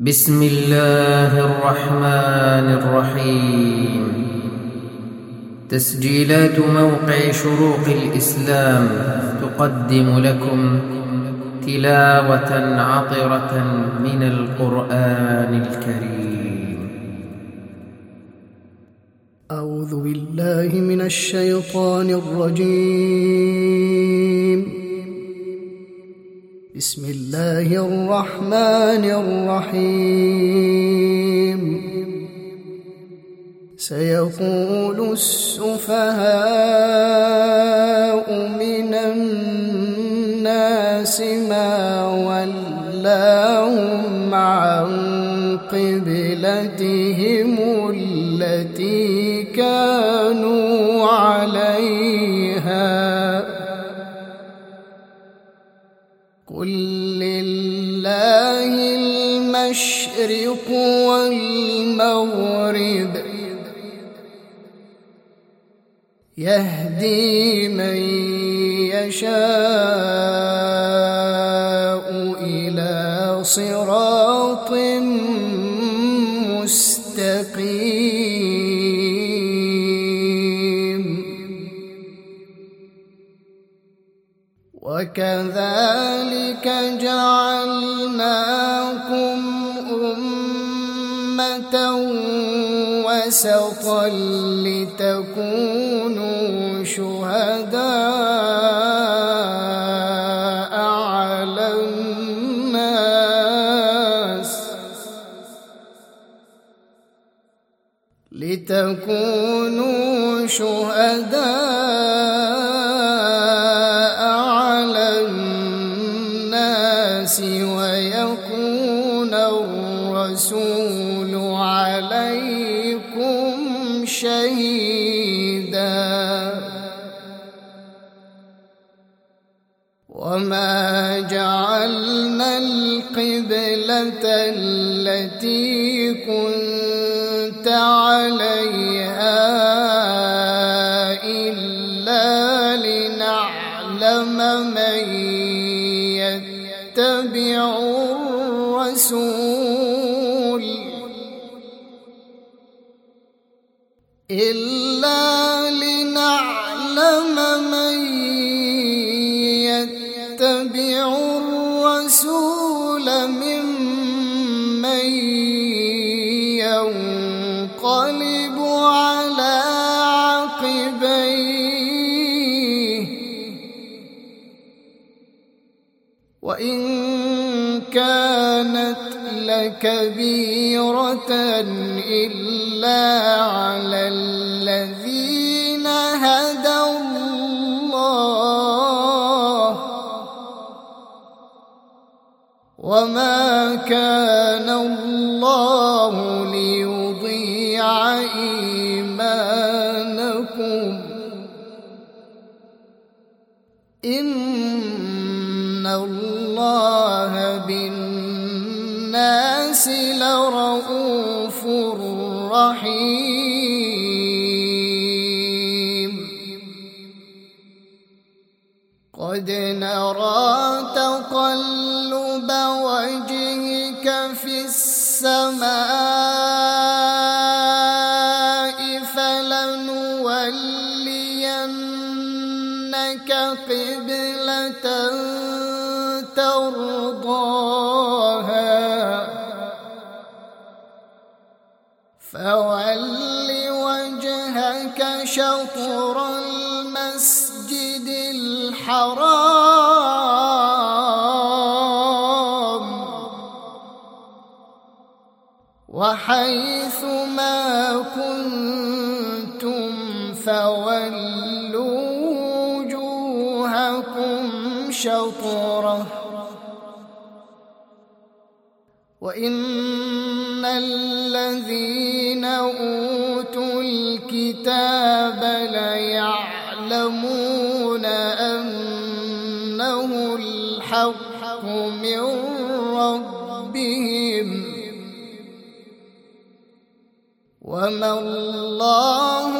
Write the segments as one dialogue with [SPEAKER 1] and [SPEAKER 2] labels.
[SPEAKER 1] بسم الله الرحمن الرحيم تسجيلات موقع شروق الإسلام تقدم لكم تلاوة عطرة من القرآن الكريم أعوذ بالله من الشيطان الرجيم بسم الله الرحمن الرحيم سيقول السفهاء من الناس ما ولاهم عن قبلتهم المشرق والمغرب يهدي من يشاء إلى صراط مستقيم وكذلك جعلنا وسطا لتكونوا شهداء على الناس لتكونوا شهداء ما جعلنا القبلة كبيرة إلا على الذين هدى الله وما قد نرى تقلب وجهك في السماء حيث ما كنتم فولوا وجوهكم شطره وان الذين اوتوا الكتاب ليعلمون انه الحق من وما الله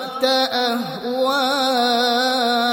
[SPEAKER 1] أهواءهم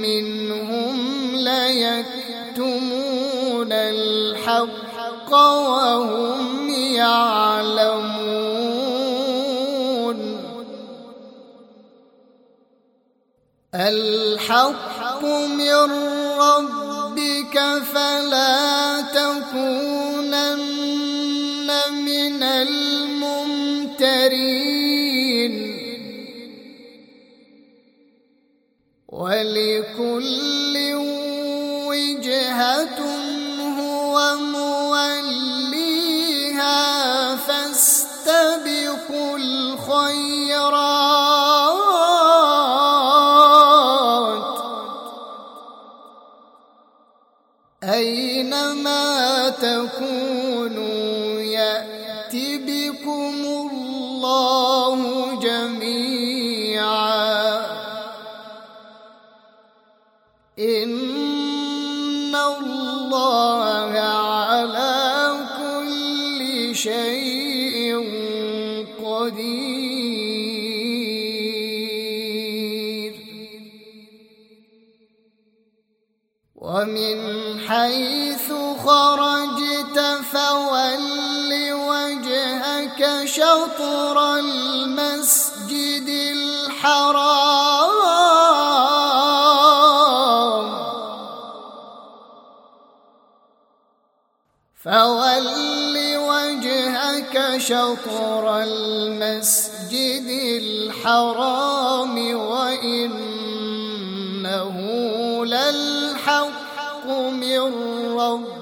[SPEAKER 1] منهم ليكتمون الحق وهم يعلمون الحق من ربك فلا تكونن من المؤمنين ولكل شطر المسجد الحرام فول وجهك شطر المسجد الحرام وإنه للحق من ربك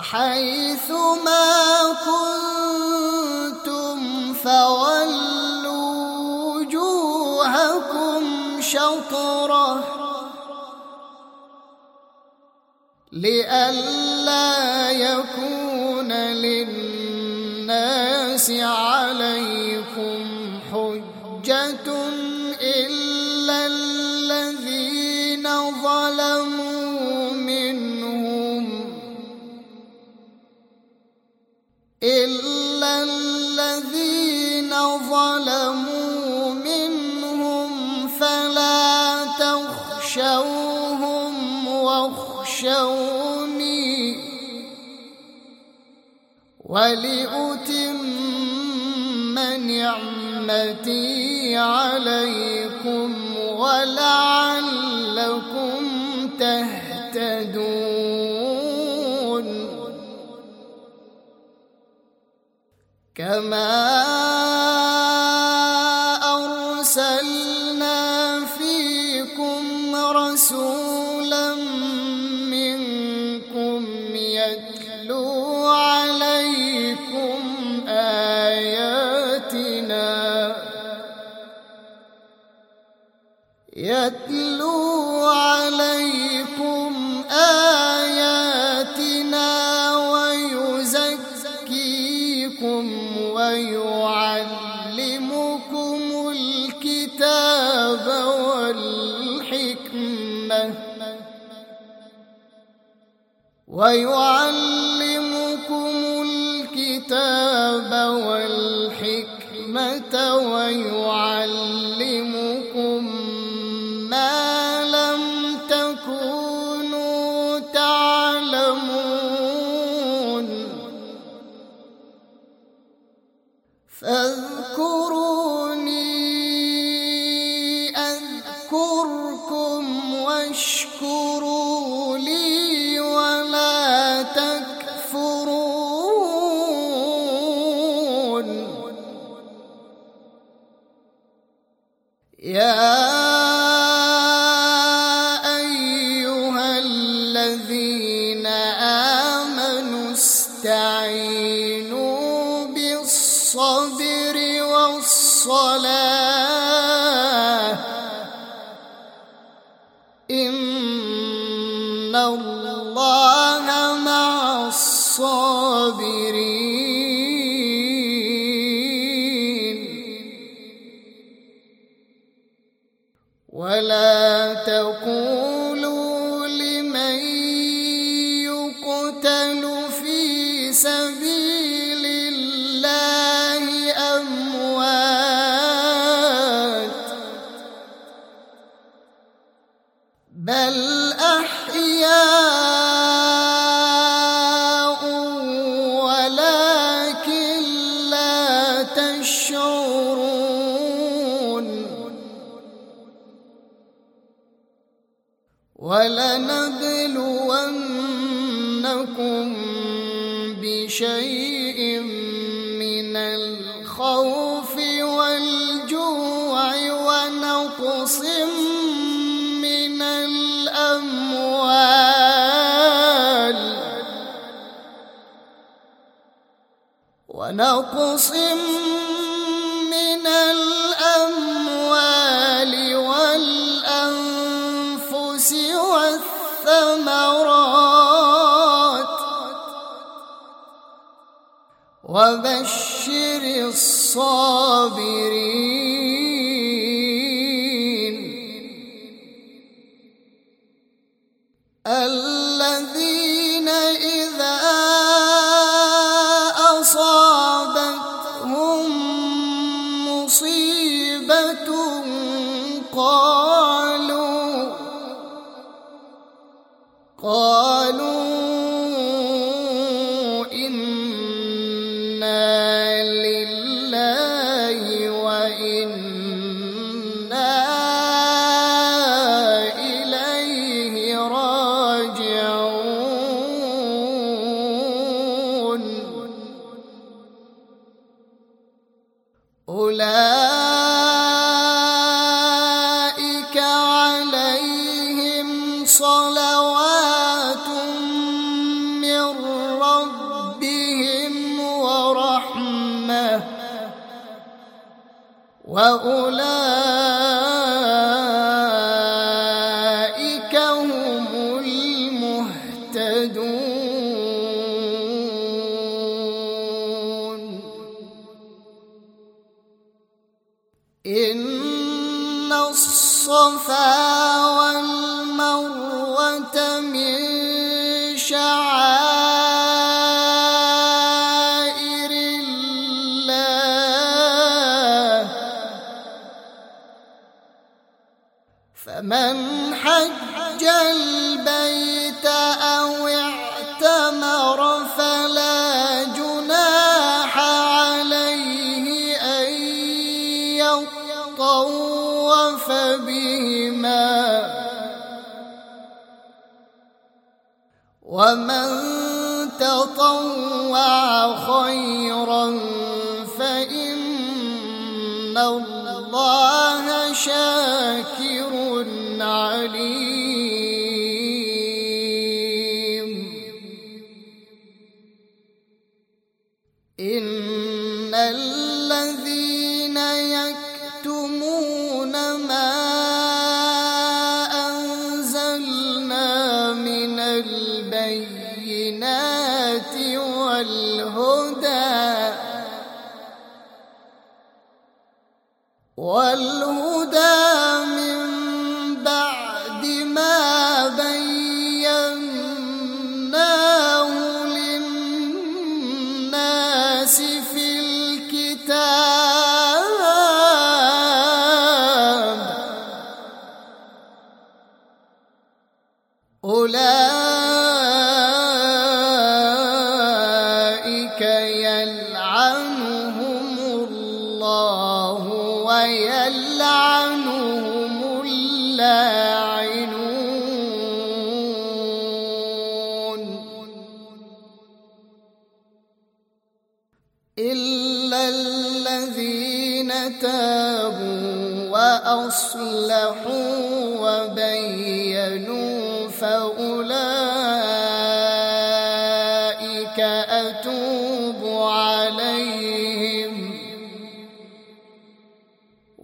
[SPEAKER 1] وحيث ما كنتم فولوا وجوهكم شطره لئلا يكون ولأتم نعمتي عليكم ولعلكم تهتدون كما يتلو عليكم آياتنا ويزكيكم ويعلمكم الكتاب والحكمة الصفا والمروة من يغشاك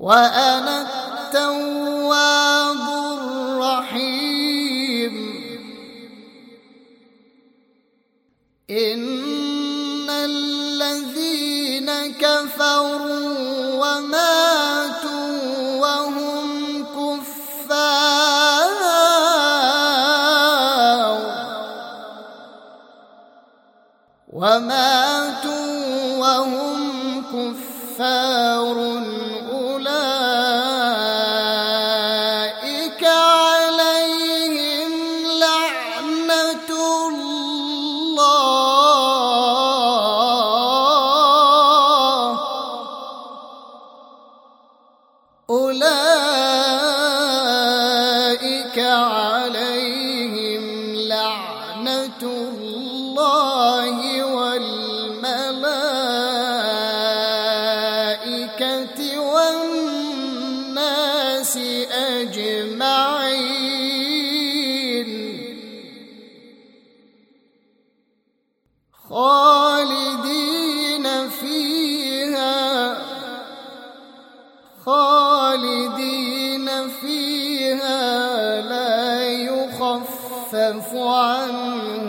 [SPEAKER 1] وأنا التواب الرحيم إن الذين كفروا وماتوا وهم كفار وماتوا وهم كفار يعفو عنه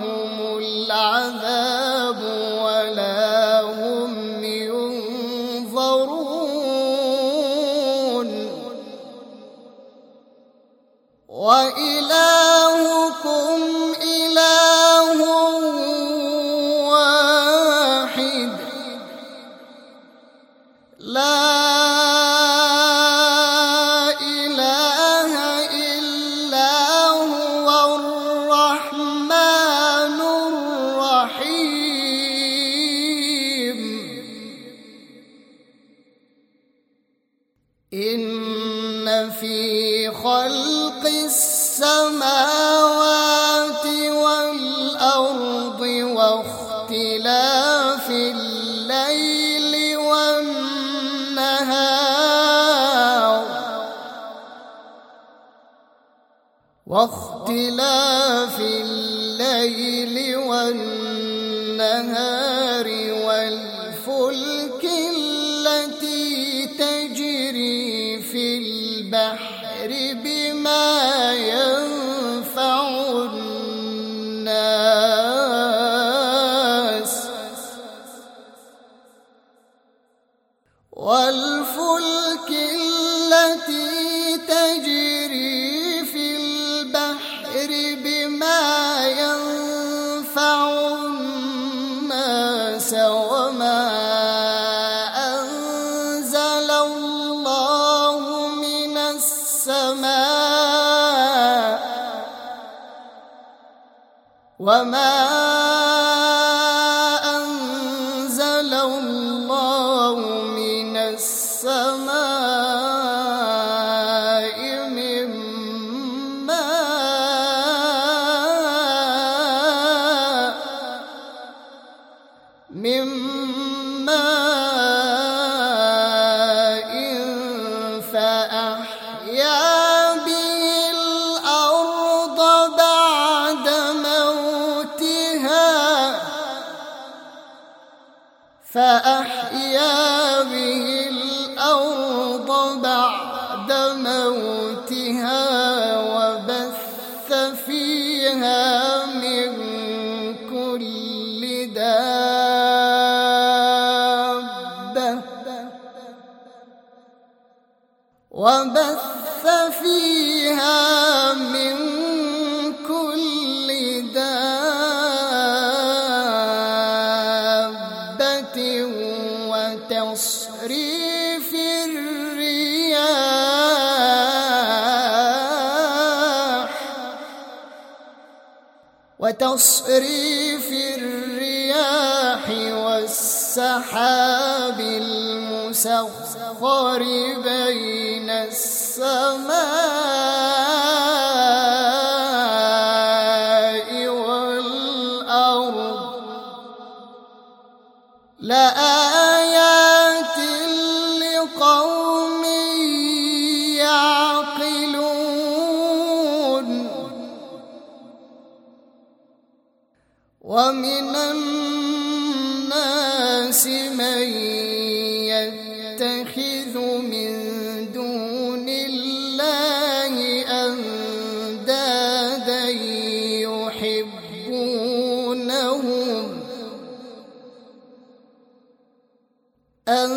[SPEAKER 1] And.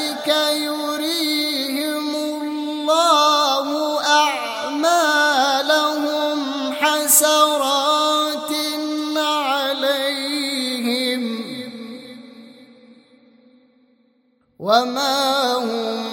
[SPEAKER 1] وما هم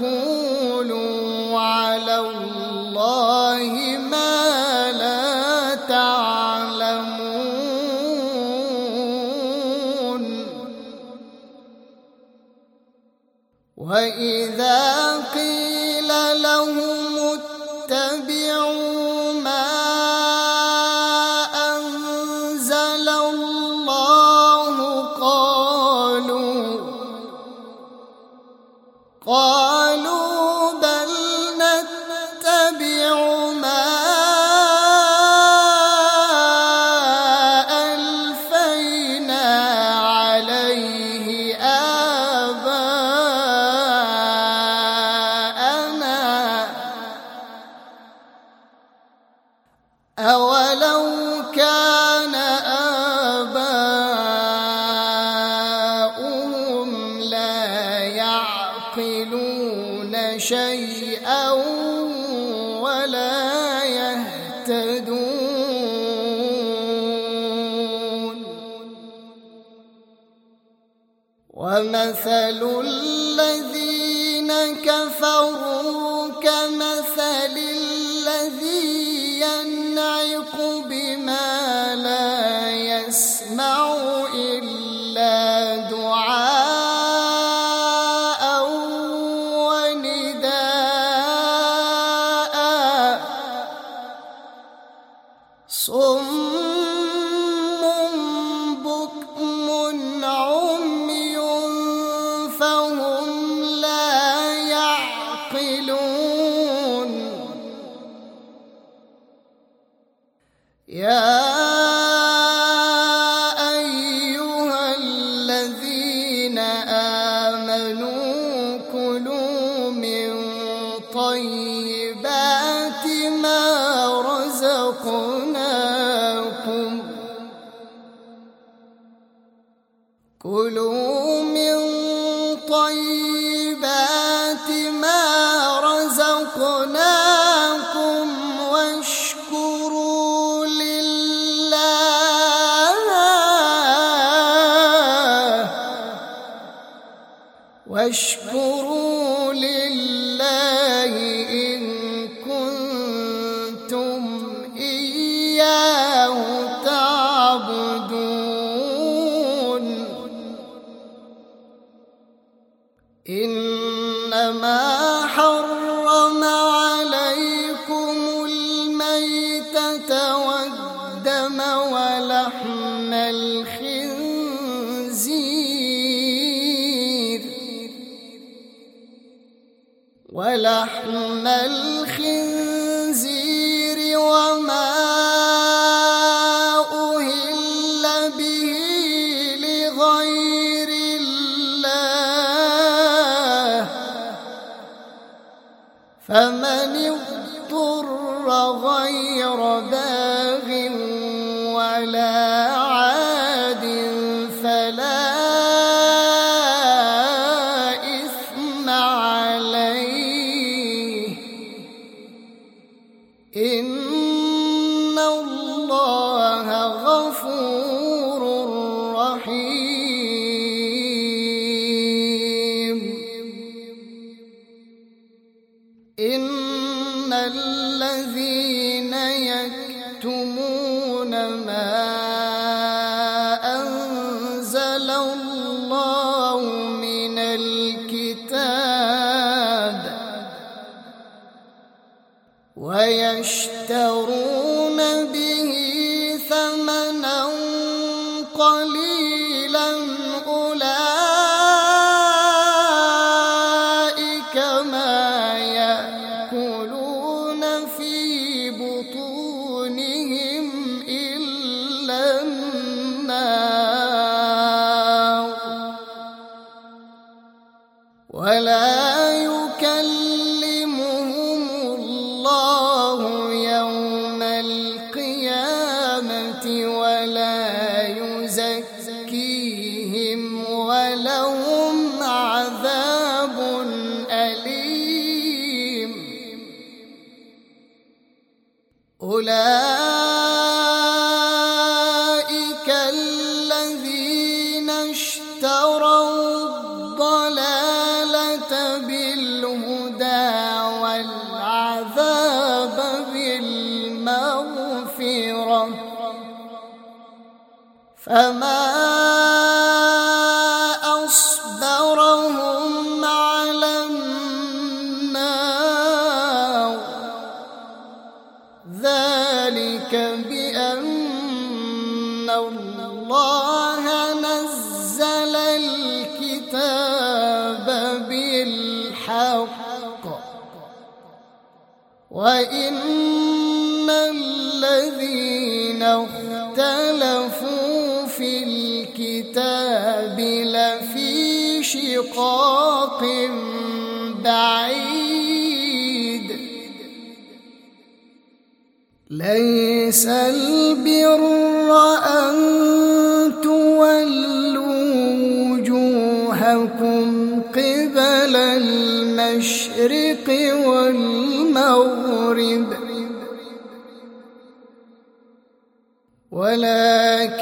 [SPEAKER 1] تقولوا على الله الرحيم ليس البر أن تولوا وجوهكم قبل المشرق والمغرب ولكن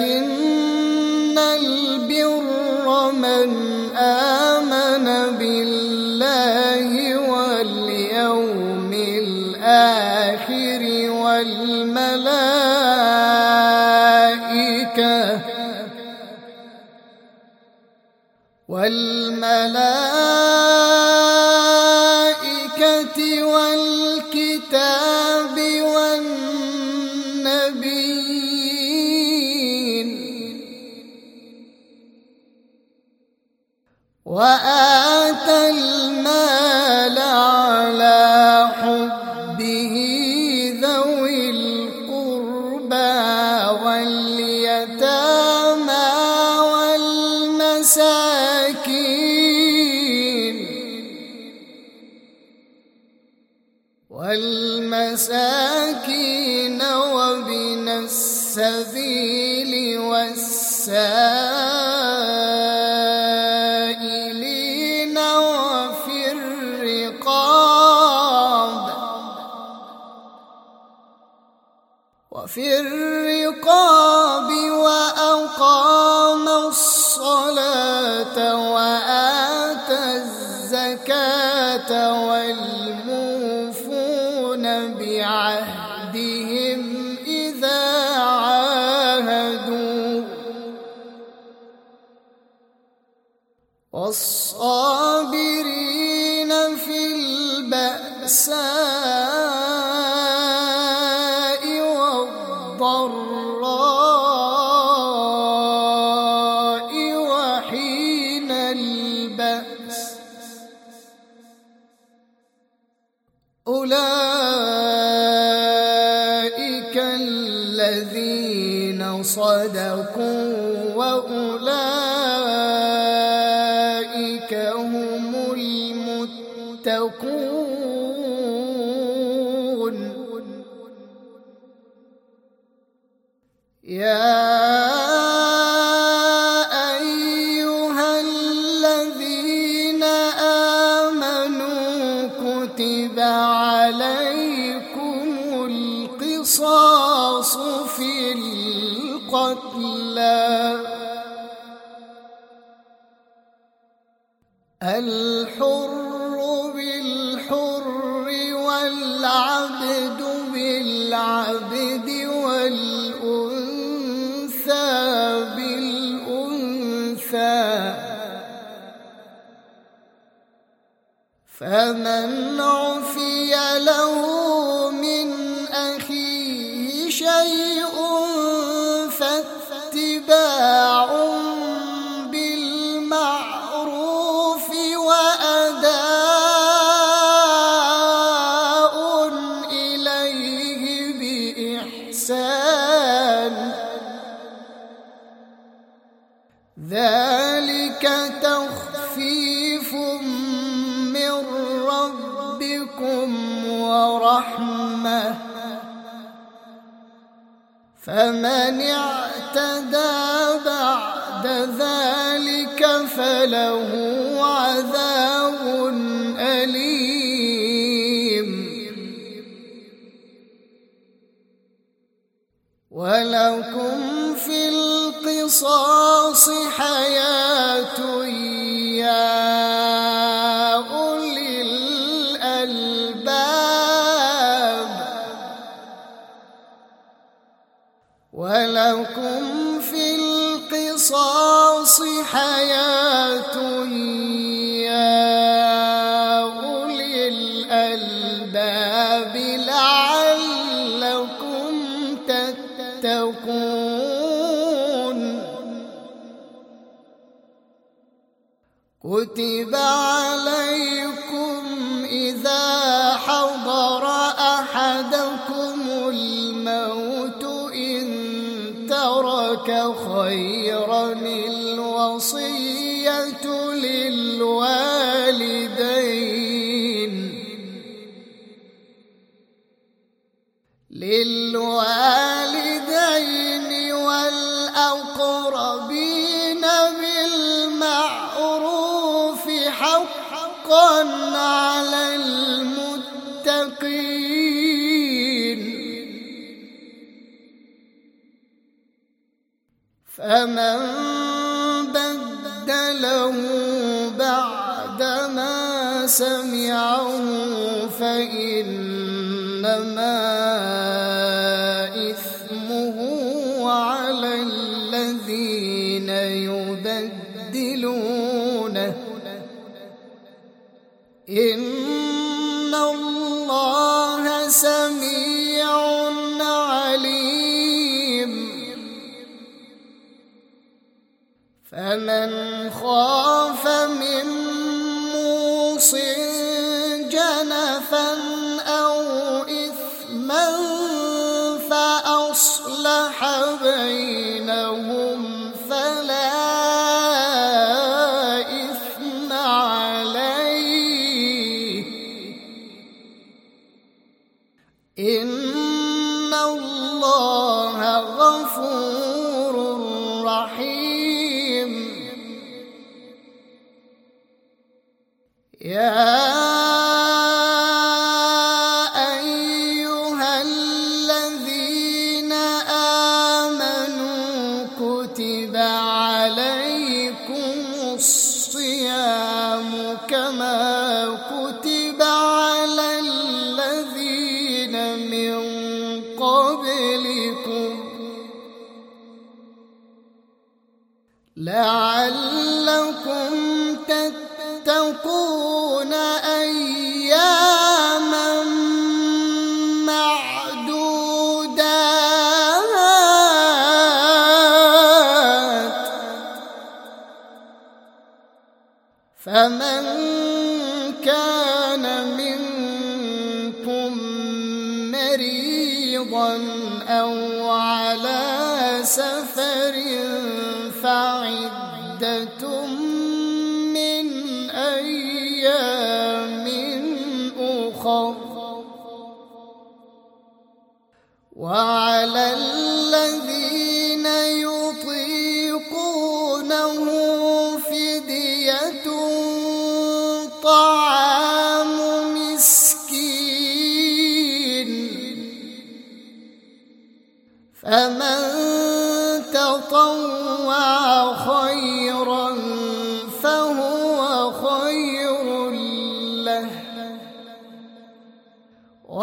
[SPEAKER 1] وفي الرقاب وأقام الصلاة وآتى الزكاة والله على المتقين فمن بدله بعدما سمعه فإنما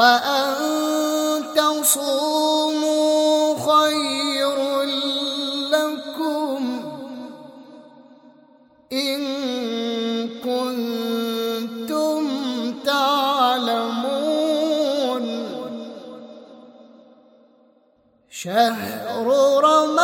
[SPEAKER 1] وأن تصوموا خير لكم إن كنتم تعلمون شهر رمضان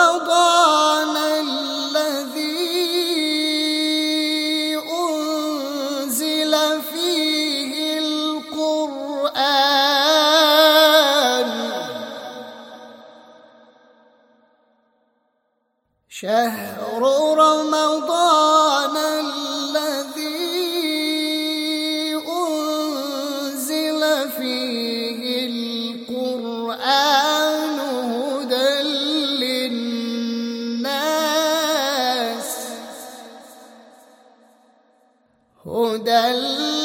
[SPEAKER 1] هدى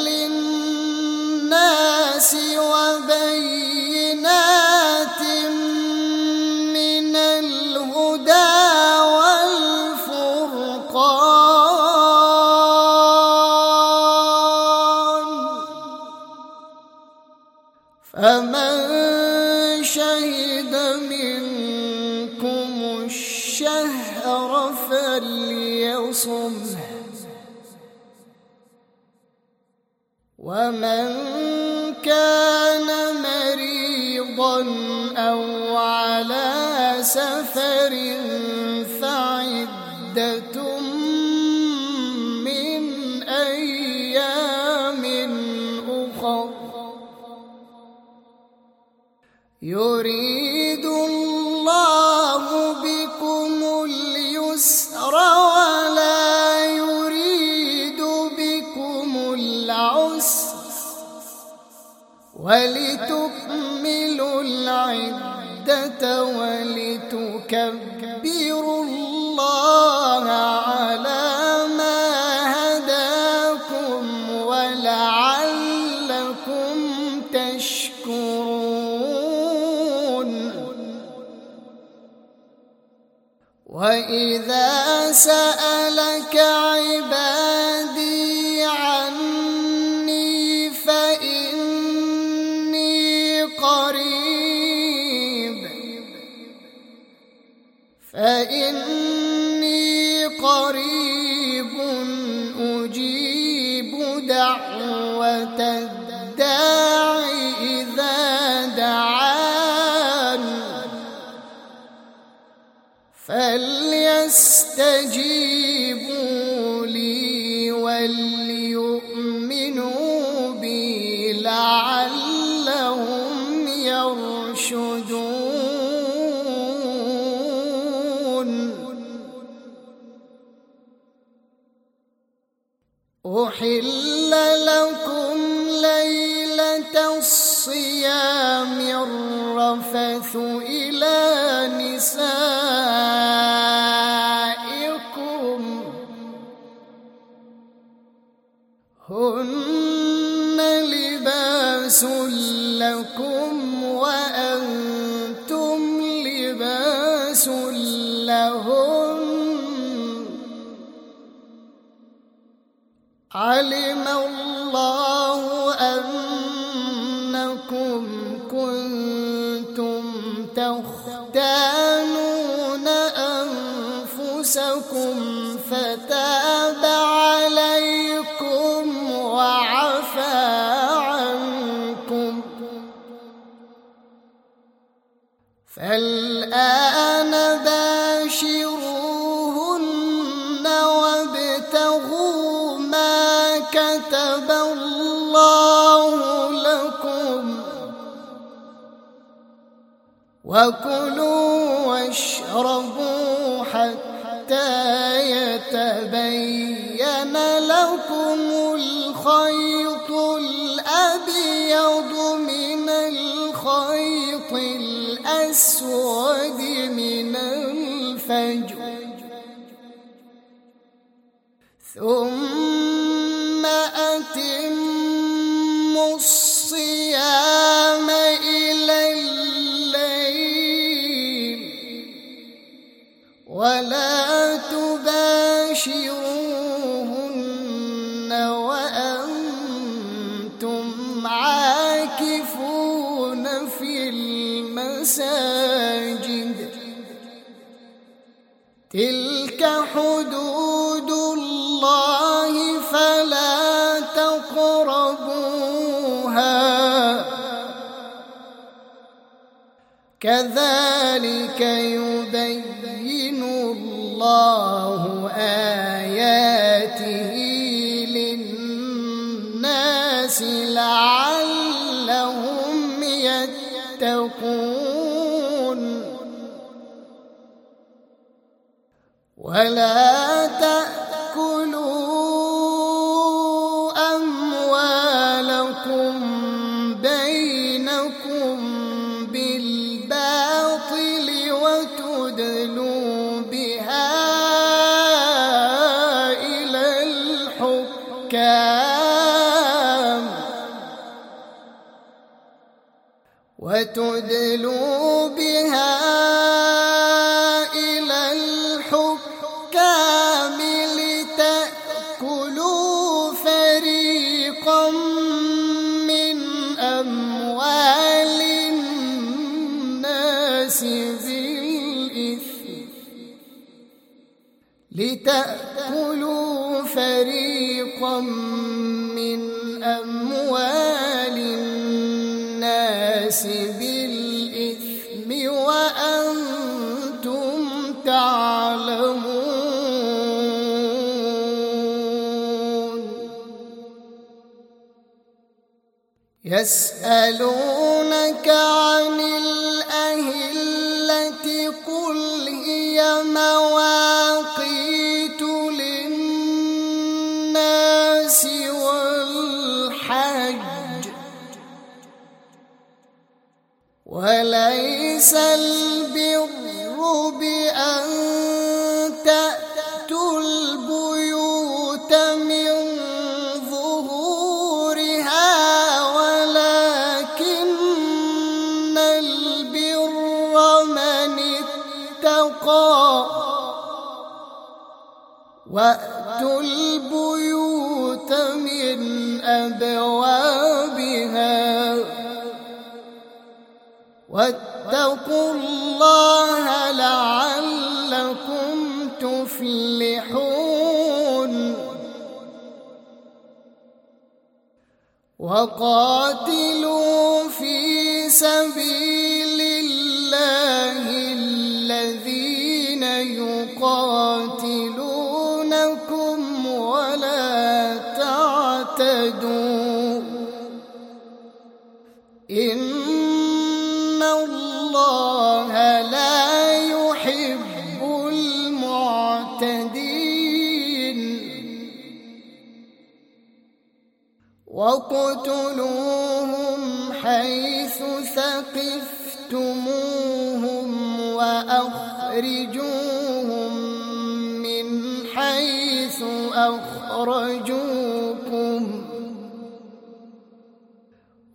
[SPEAKER 1] can وكلوا واشربوا حتى يتبين لكم الخيط الأبيض من الخيط الأسود من الفجر ثم كذلك يبين الله آياته للناس لعلهم يتقون ولا يسألونك عن الأهلة قل هي مواقيت للناس والحج وليس البر بأن أبوابها واتقوا الله لعلكم تفلحون وقاتلوا في سبيل واقتلوهم حيث ثقفتموهم واخرجوهم من حيث اخرجوكم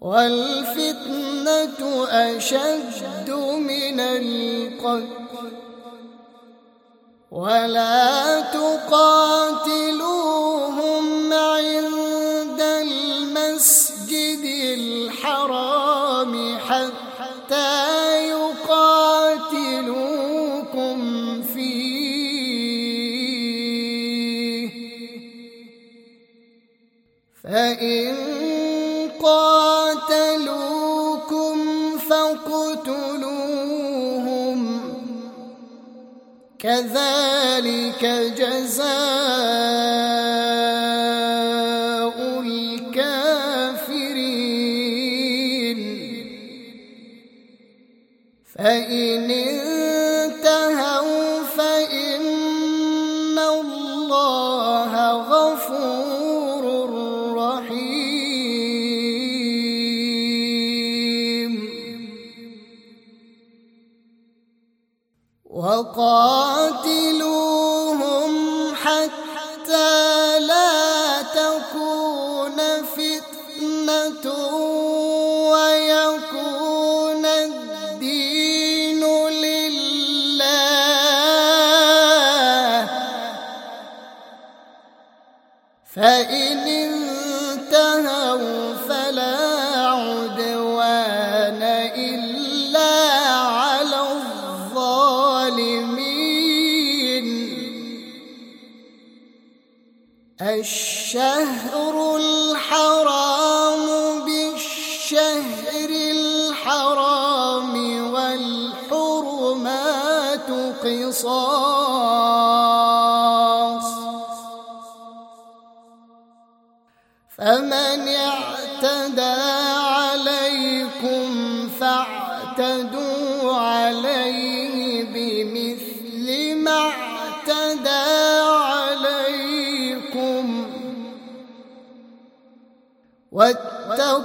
[SPEAKER 1] والفتنه اشد من القتل ولا تقاتلوا ذاك جزاء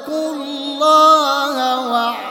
[SPEAKER 1] واتقوا الله وعلموا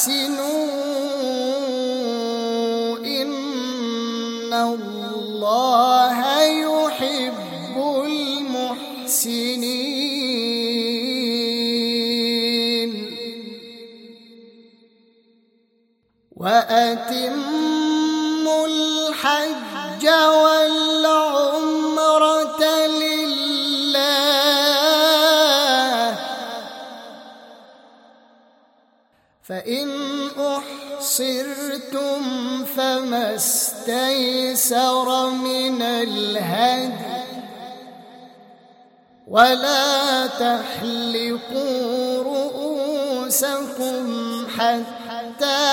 [SPEAKER 1] فاحسنوا ان الله يحب المحسنين واتموا الحج والعمره فإن أحصرتم فما استيسر من الهدي ولا تحلقوا رؤوسكم حتى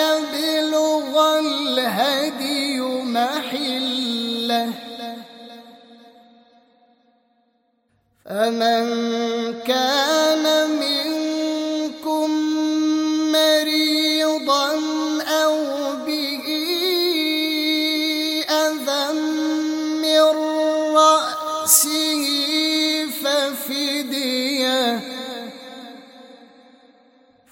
[SPEAKER 1] يبلغ الهدي محله فمن كان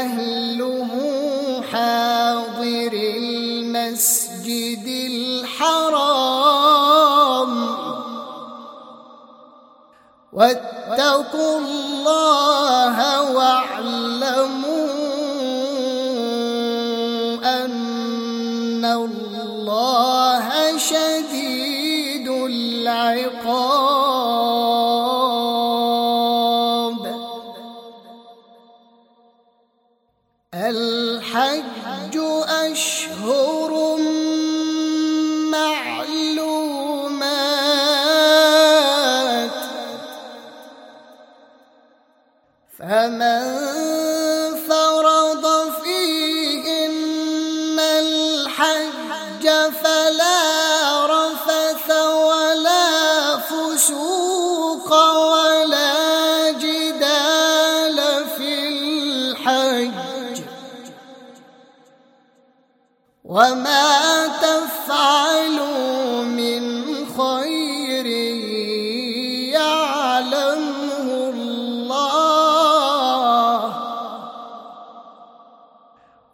[SPEAKER 1] أهله حاضر المسجد الحرام واتقوا الله واعلموا أن الله شديد العقاب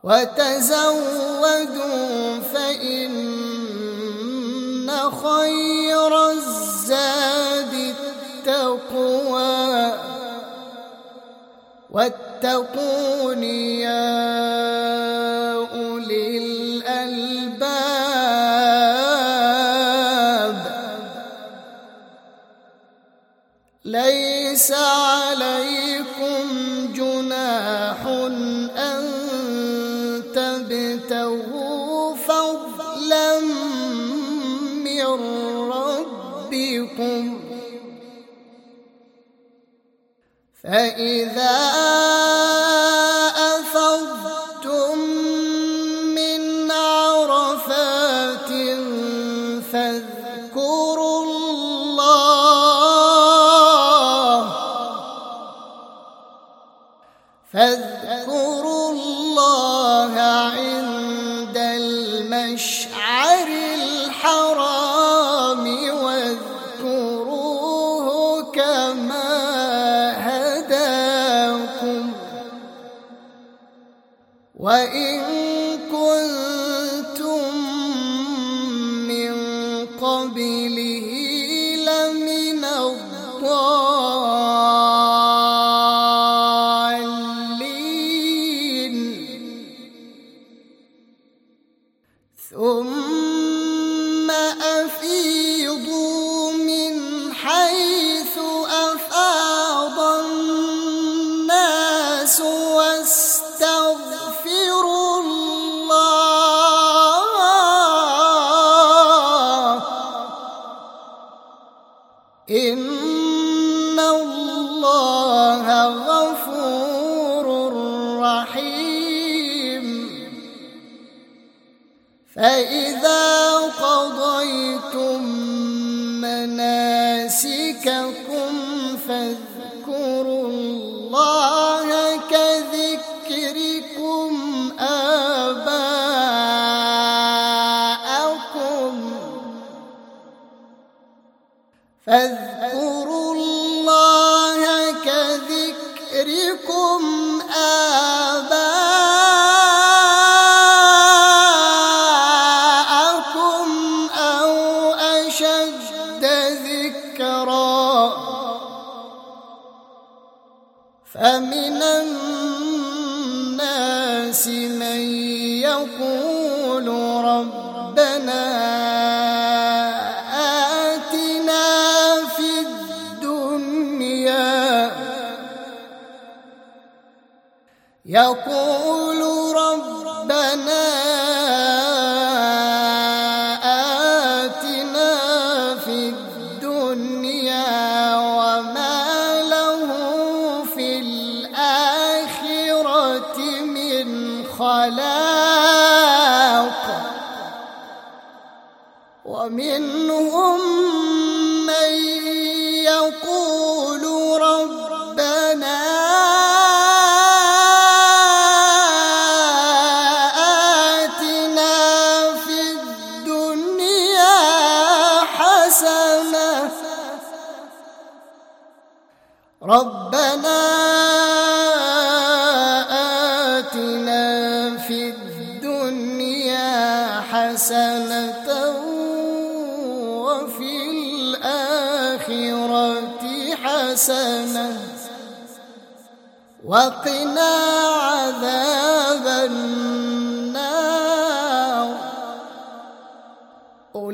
[SPEAKER 1] وتزودوا فإن خير الزاد التقوى واتقون يا أولي الألباب ليس عليكم أإذا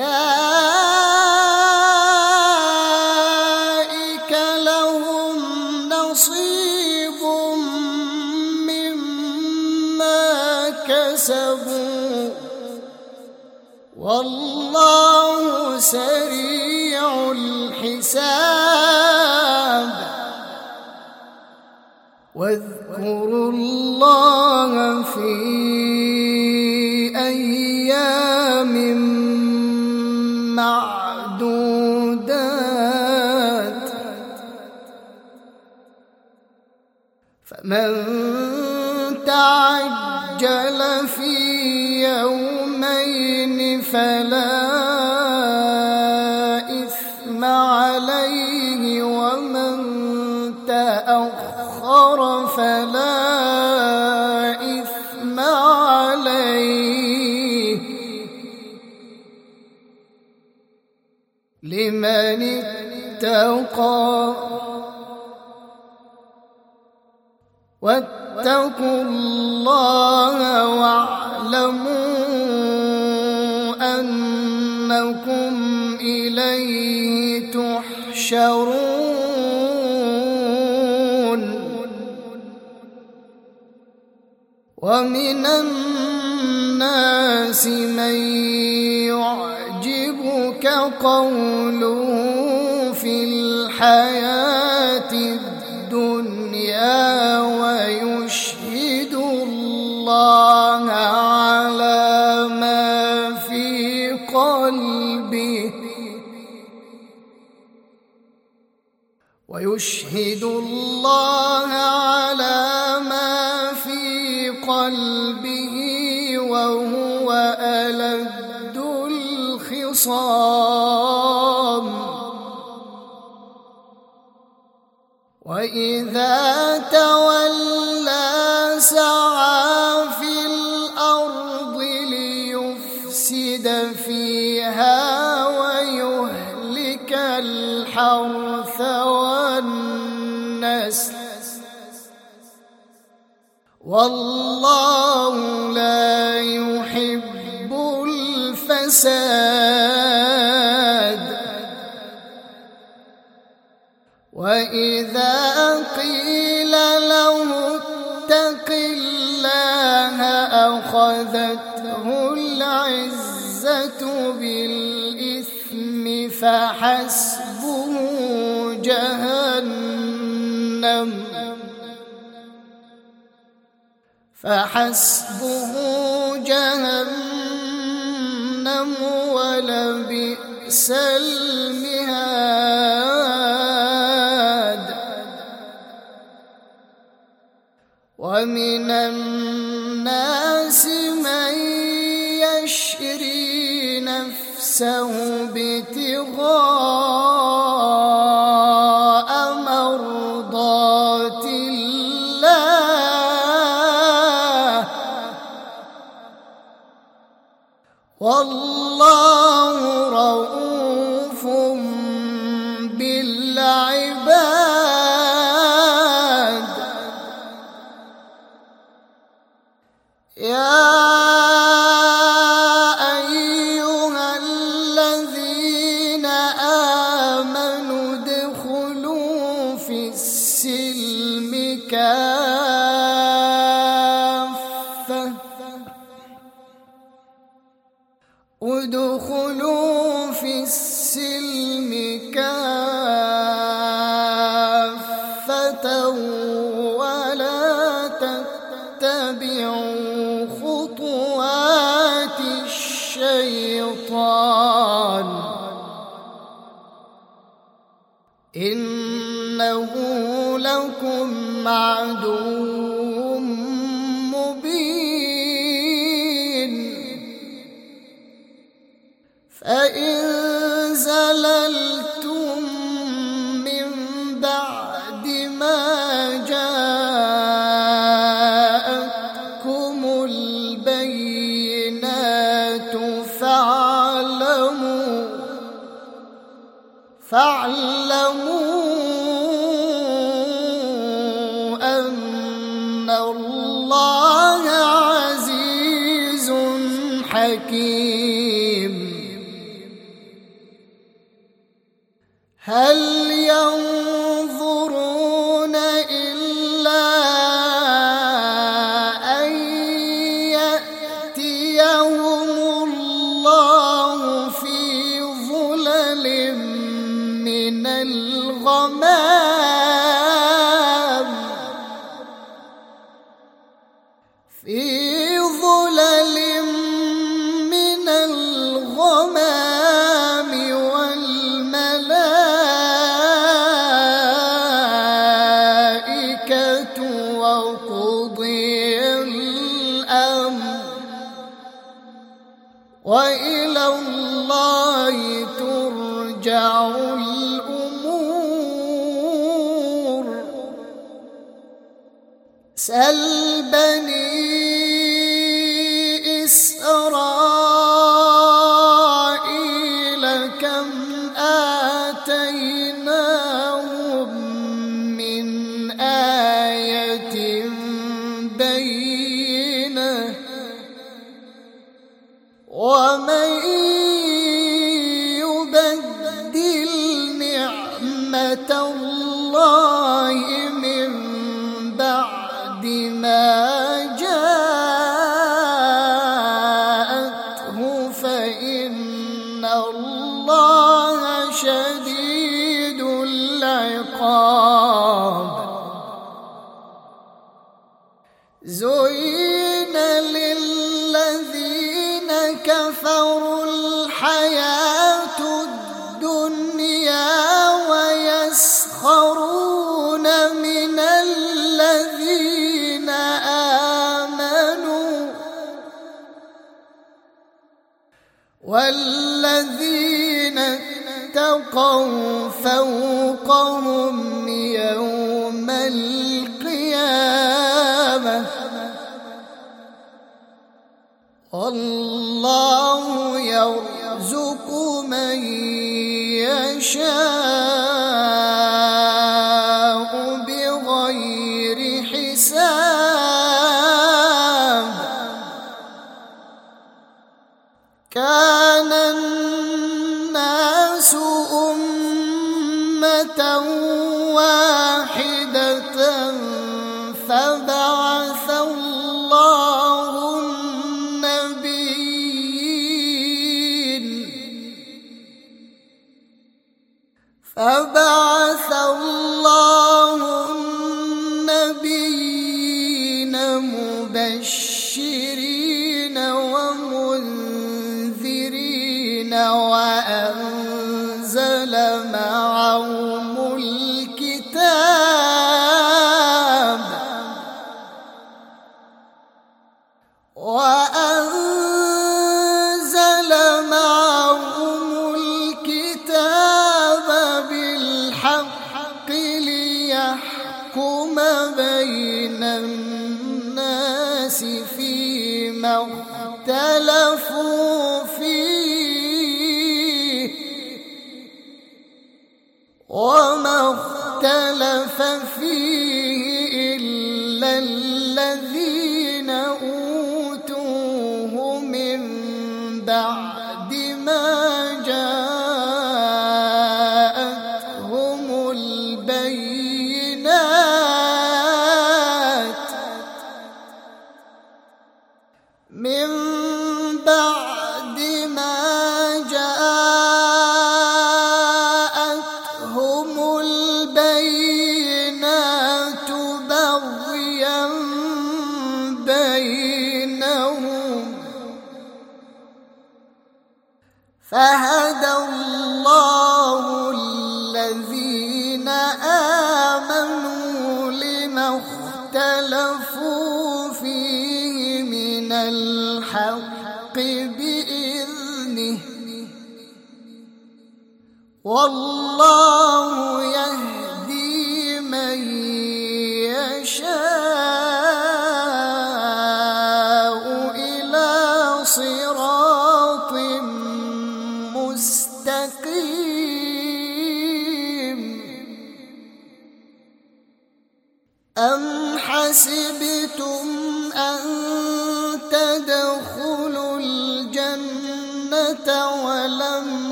[SPEAKER 1] أولئك فلا إثم عليه لمن اتقى واتقوا الله واعلموا أنكم إليه تحشرون ومن الناس من يعجبك قوله في الحياة الدنيا ويشهد الله على ما في قلبه ويشهد الله على الخصام واذا تولى سعى في الارض ليفسد فيها ويهلك الحرث والنسل والله لا يحب الفساد فحسبه جهنم فحسبه جهنم ولبئس المهاد ومن الناس نفسه ابتغاء مرضات الله والله رؤوف بالعباد يا من يشاء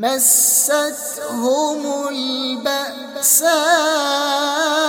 [SPEAKER 1] مستهم البأساء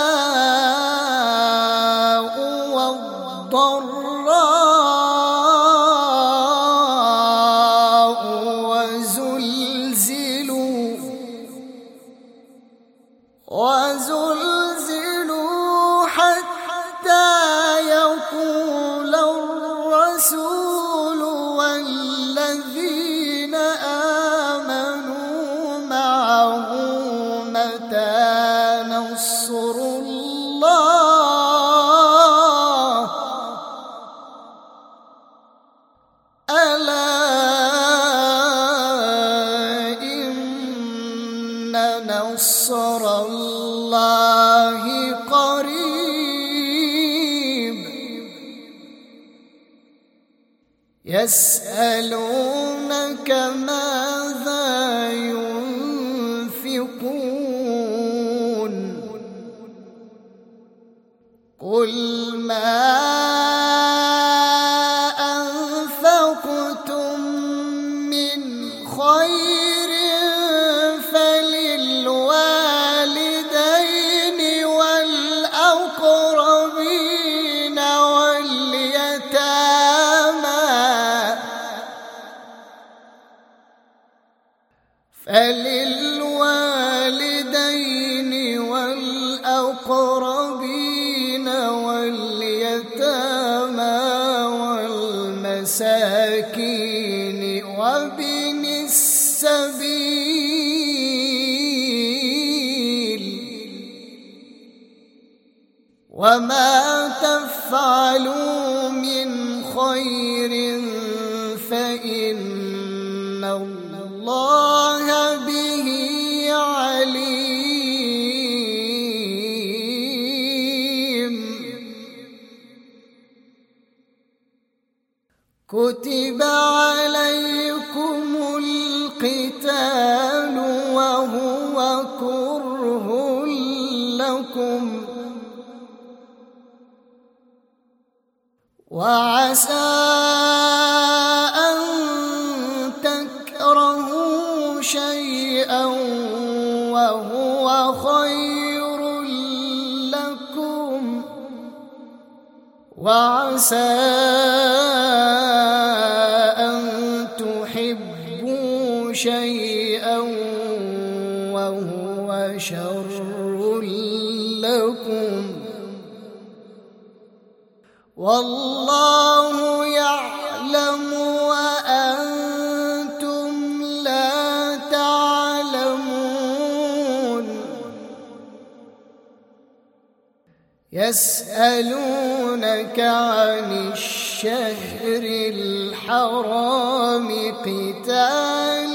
[SPEAKER 1] يسألونك عن الشهر الحرام قتال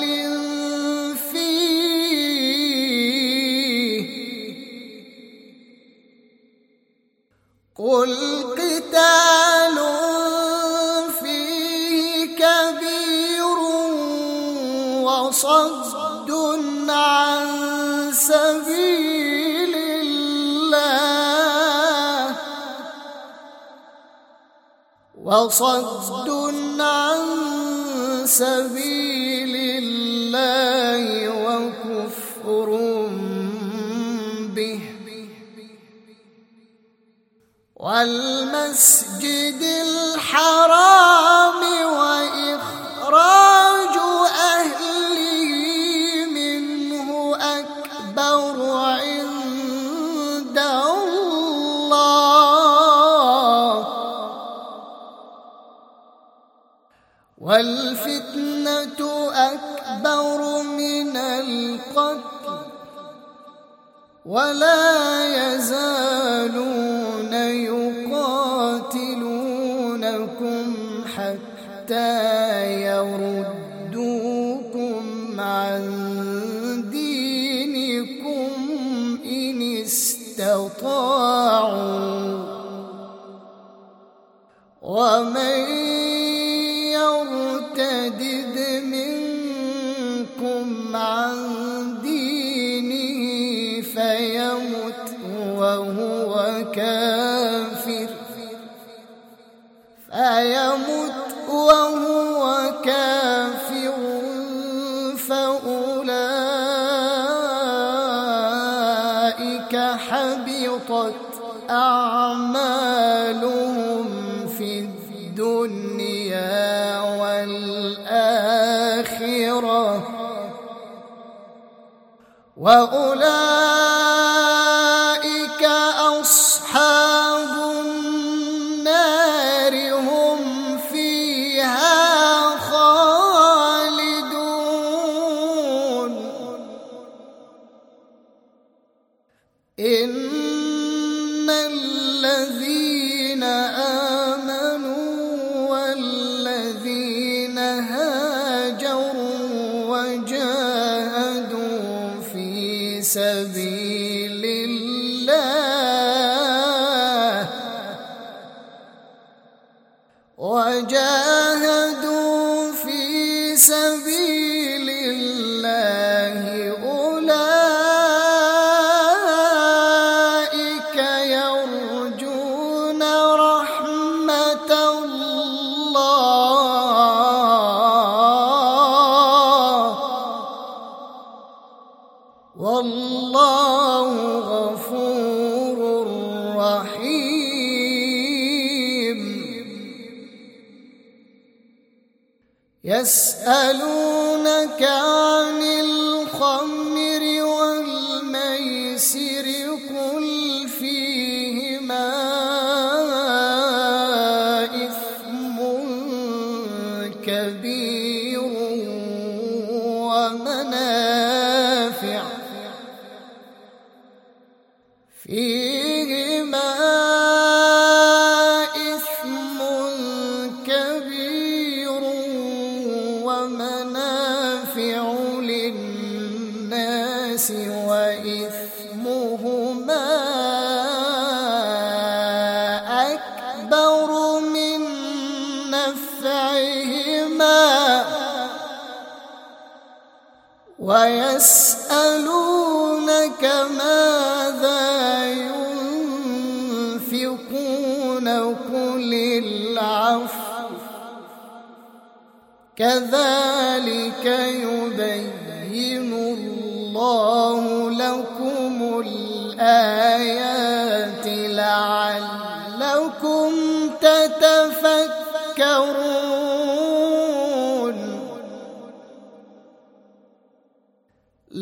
[SPEAKER 1] وصد عن سبيل الله وكفر به والمسجد الحرام أكبر من القتل ولا يزالون يقاتلونكم حتى يردوكم عن دينكم إن استطاعوا ومن كافر فيمت وهو كافر فأولئك حبطت أعمالهم في الدنيا والآخرة وأولئك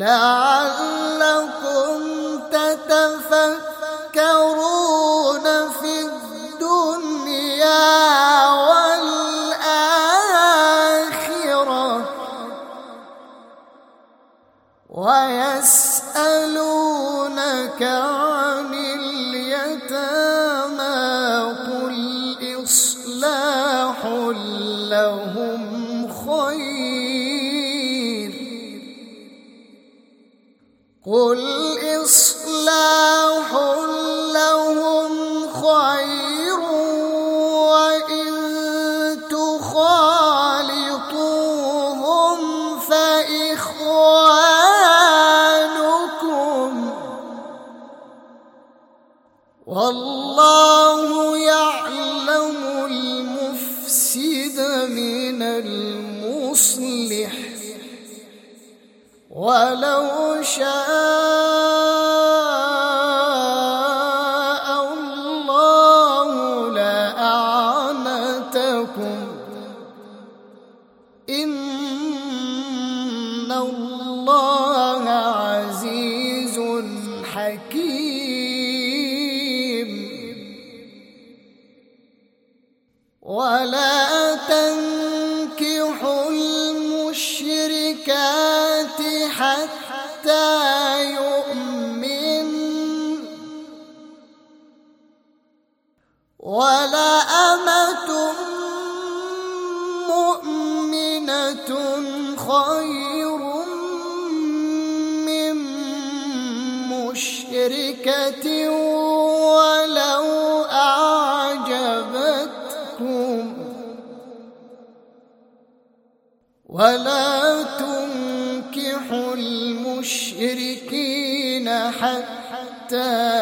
[SPEAKER 1] لعلكم تتفكرون في الدنيا والآخرة ويسألونك حتى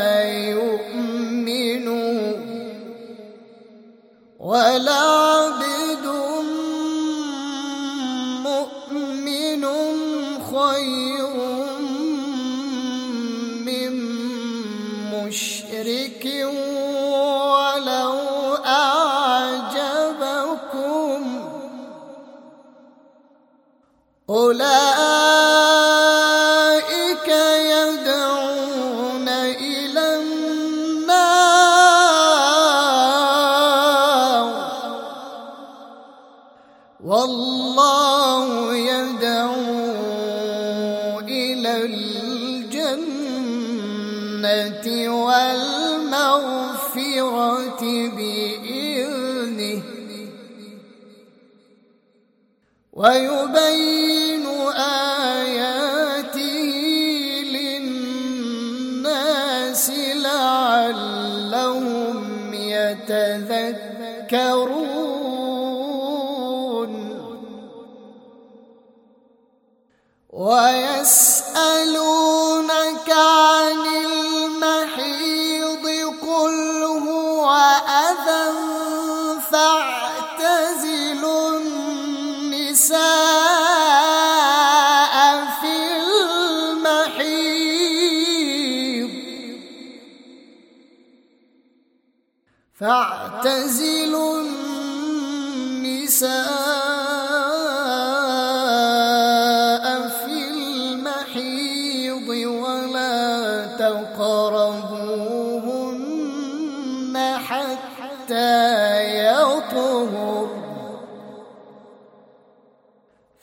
[SPEAKER 1] يطهر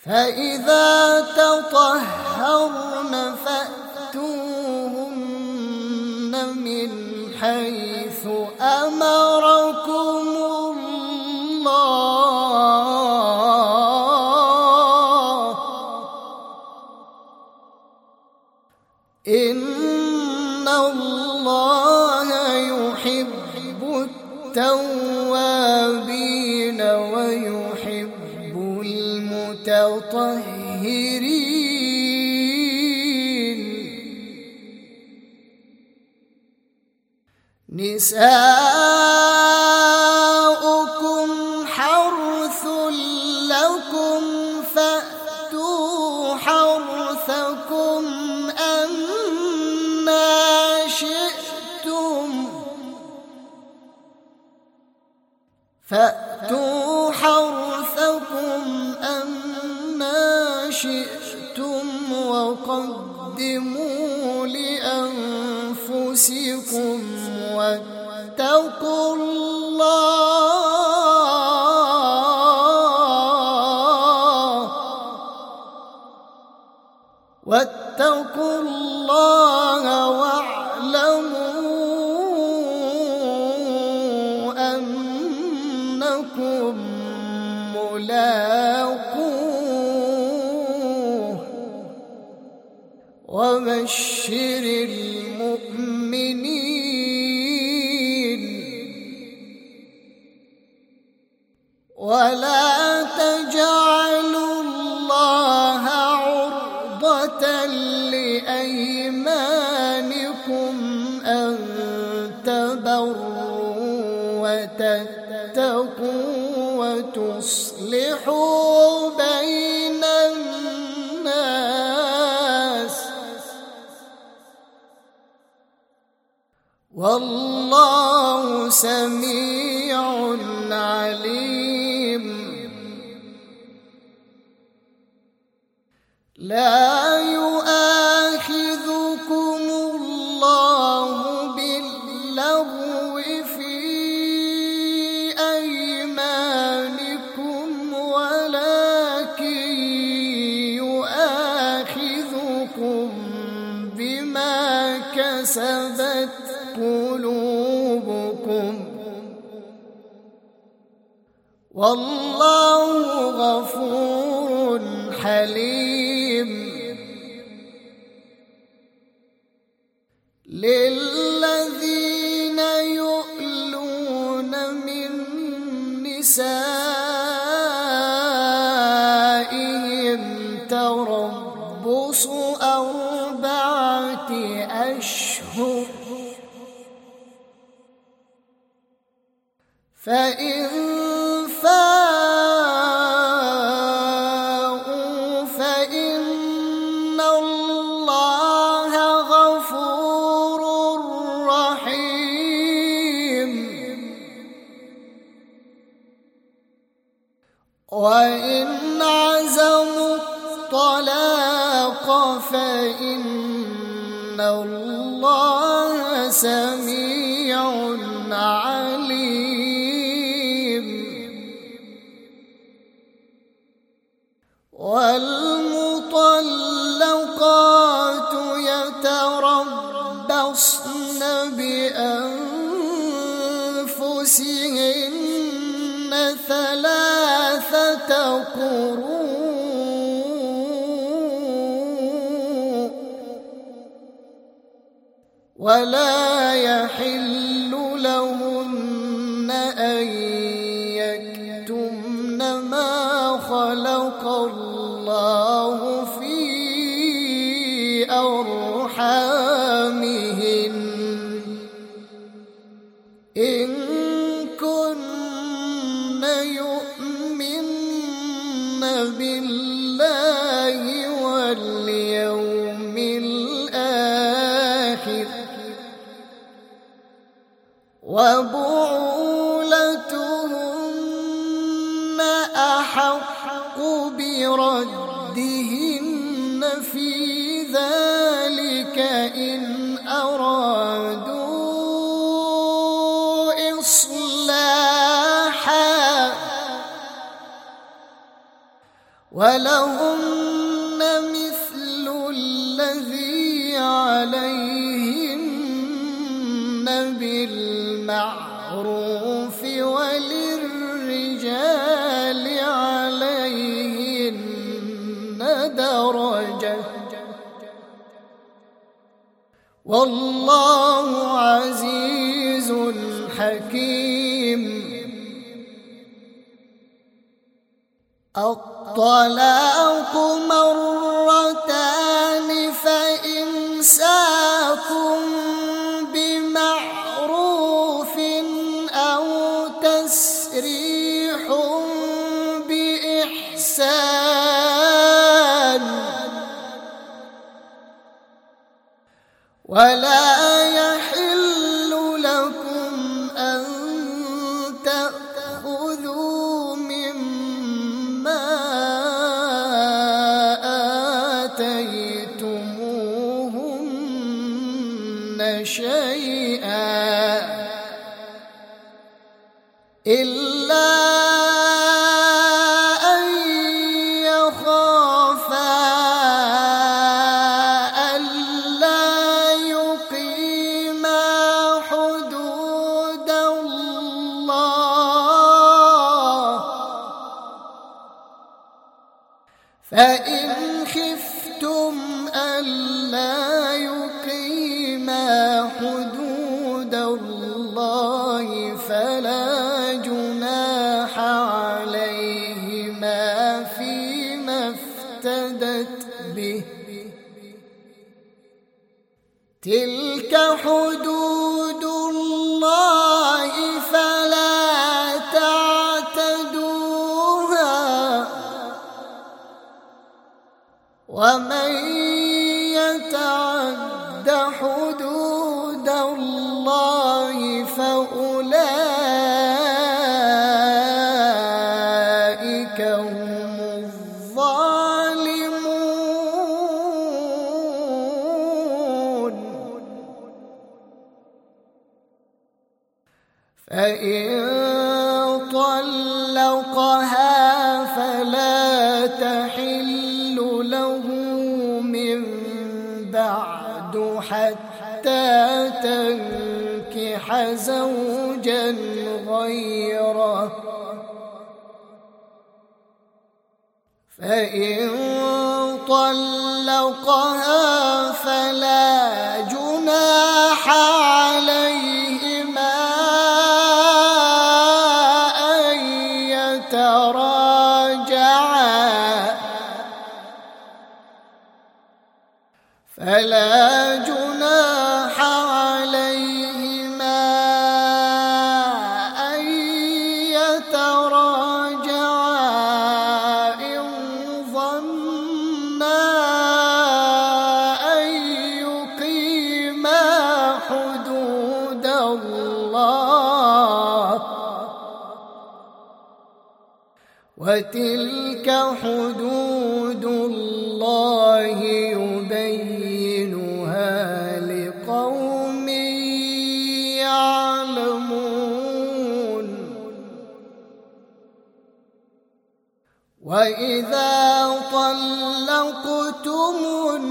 [SPEAKER 1] فإذا تطهرن فأتون ساعه الله سميع ولا طلاق مرة الظالمون فإن طلقها فلا تحل له من بعد حتى تنكح زوجها فإن طلقها قوم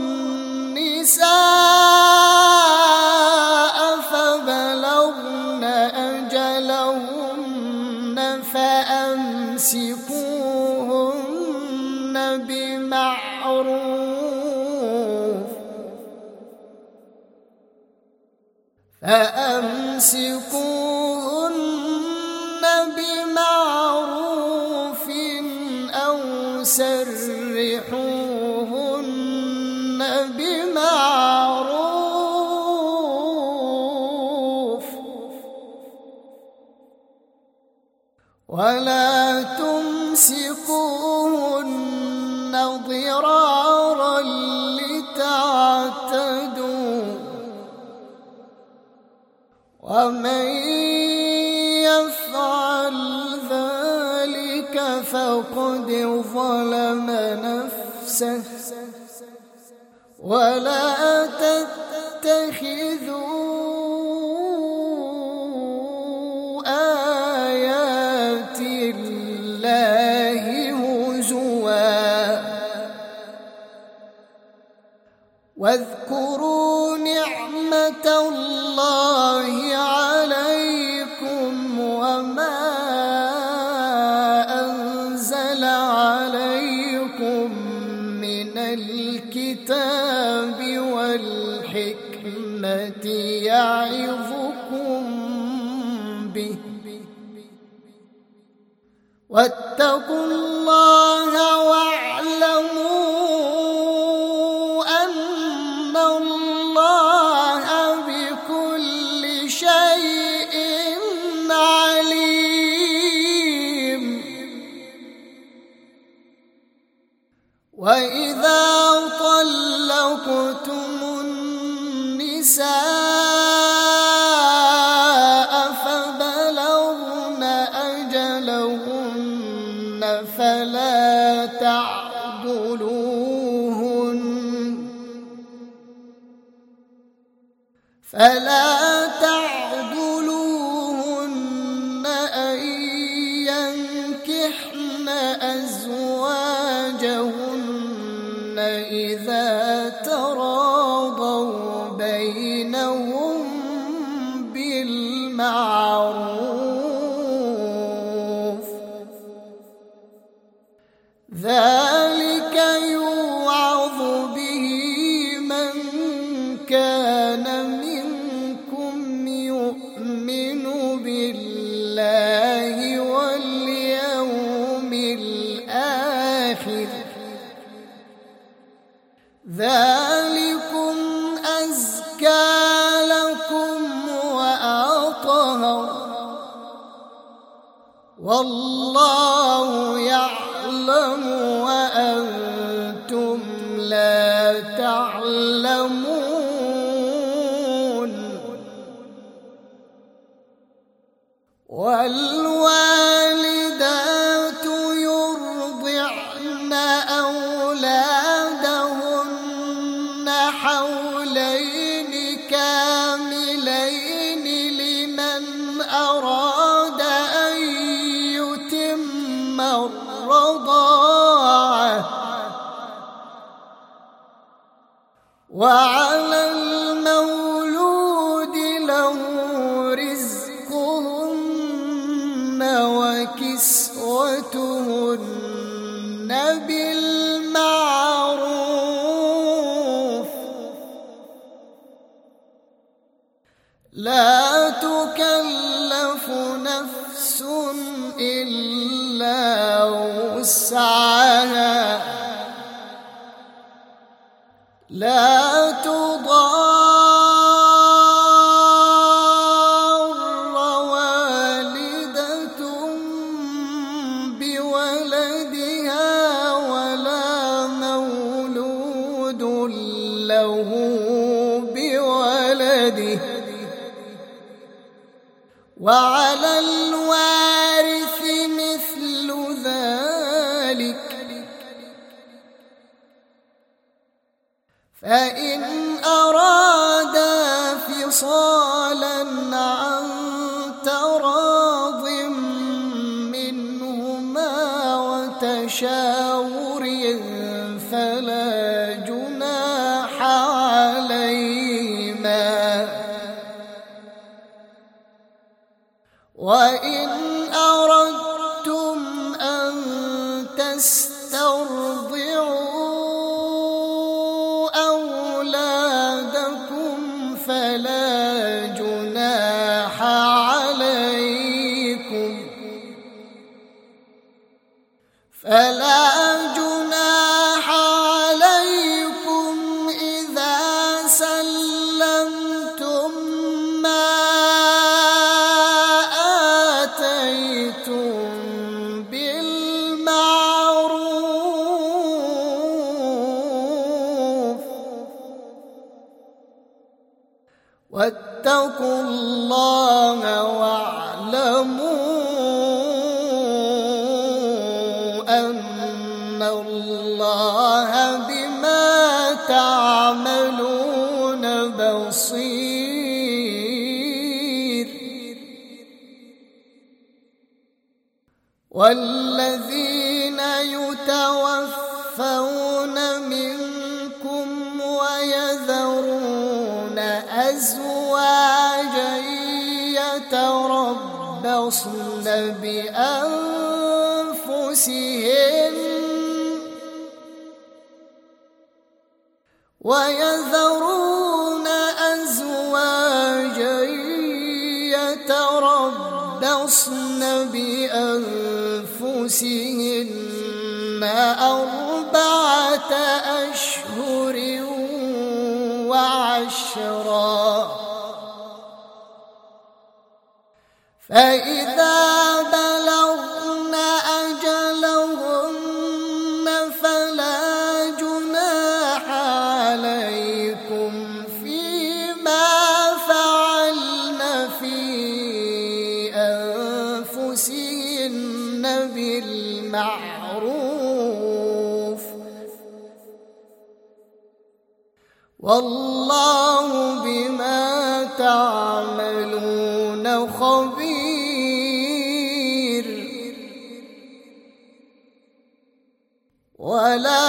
[SPEAKER 1] نفسه ولا فاتقوا الله فلا تعدلوهن فلا واتقوا الله واعلموا بأنفسهم ويذرون أزواجا يتربصن بأنفسهن أربعة أشهر وعشرا
[SPEAKER 2] فإذا
[SPEAKER 1] ولا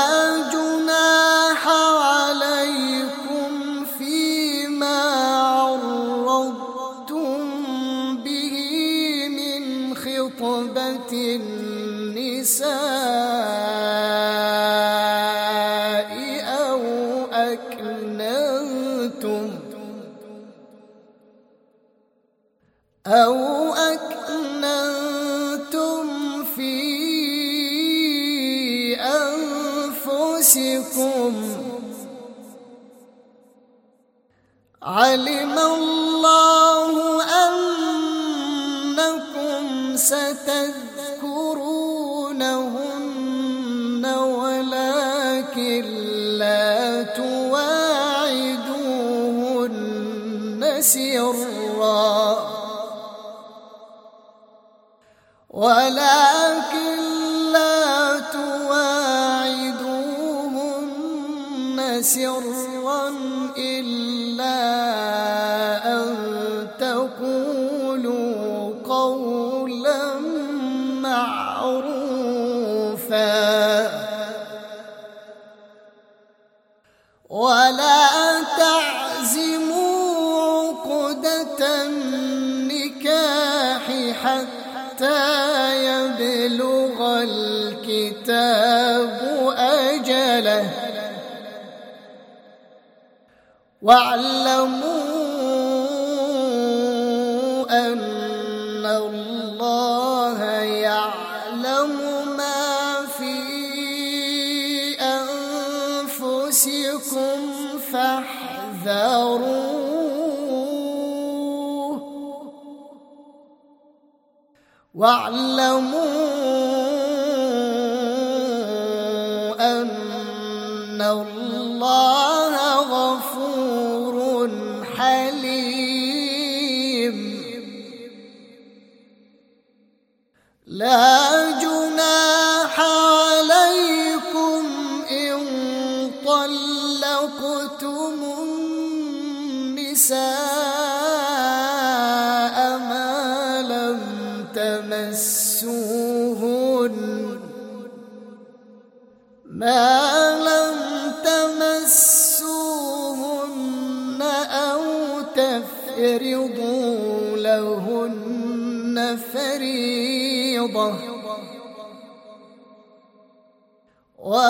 [SPEAKER 1] حتى يبلغ الكتاب أجله واعلموا واعلموا أن الله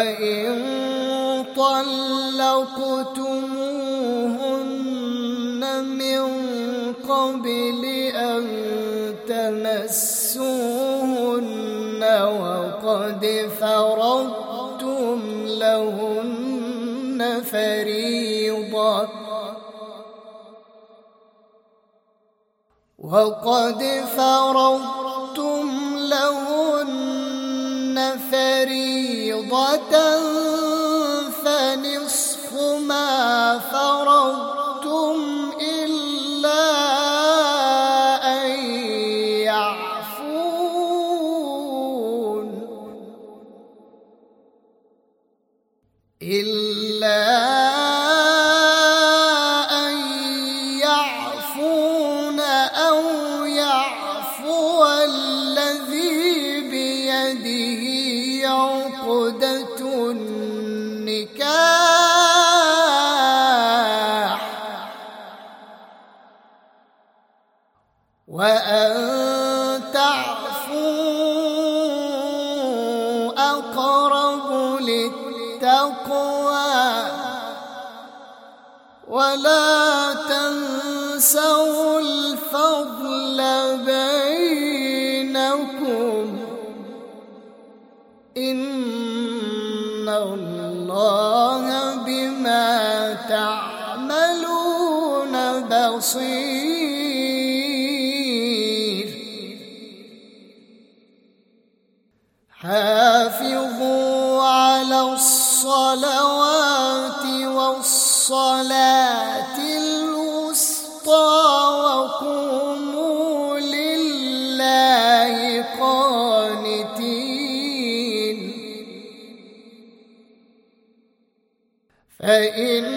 [SPEAKER 1] وإن طلقتموهن من قبل أن تمسوهن وقد فرضتم لهن فريضة وقد فرضتم لهن فريضة فنصف ما فرض الصلاة الوسطى وقوموا لله قانتين فإن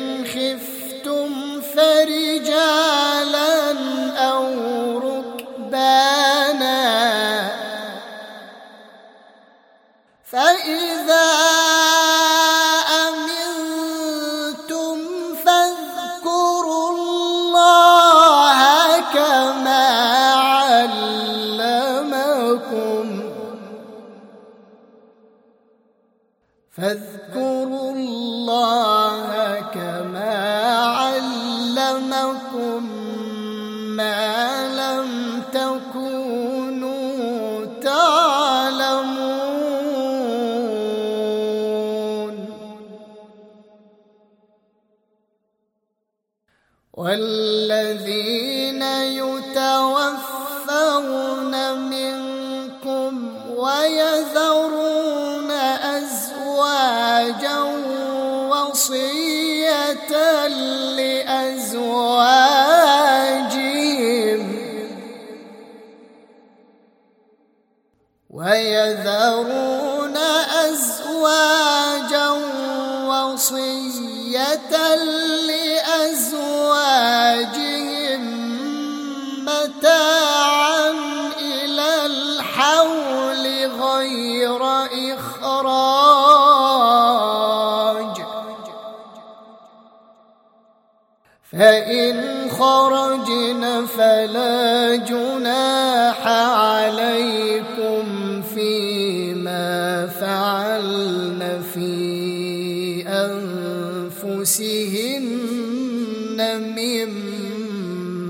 [SPEAKER 1] فلا جناح عليكم فيما فعلن في أنفسهن من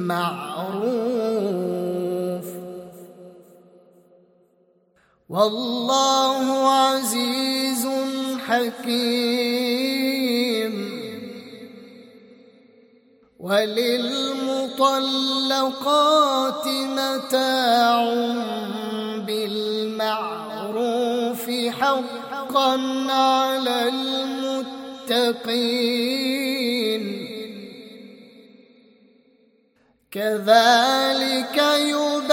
[SPEAKER 1] معروف والله عزيز حكيم وللم المطلقات متاع بالمعروف حقا على المتقين كذلك يبقى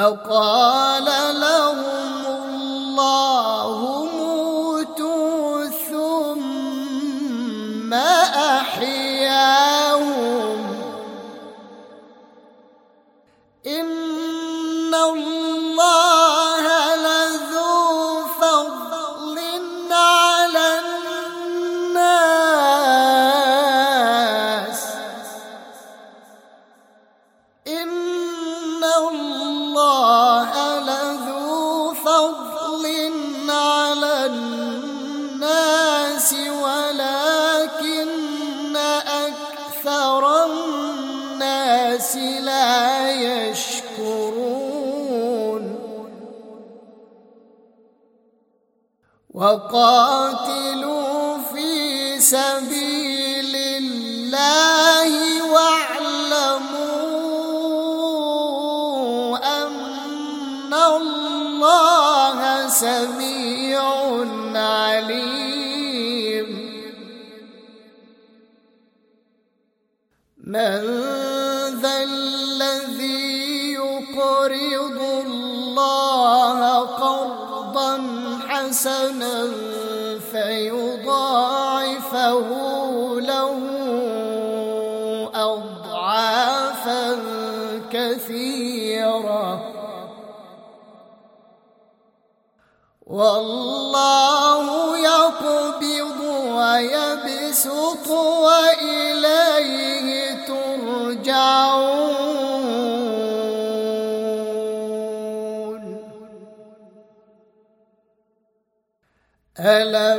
[SPEAKER 1] فقال وقاتلوا في سبيل الله واعلموا أن الله سبيل حسنا فيضاعفه له أضعافا كثيرة والله I love.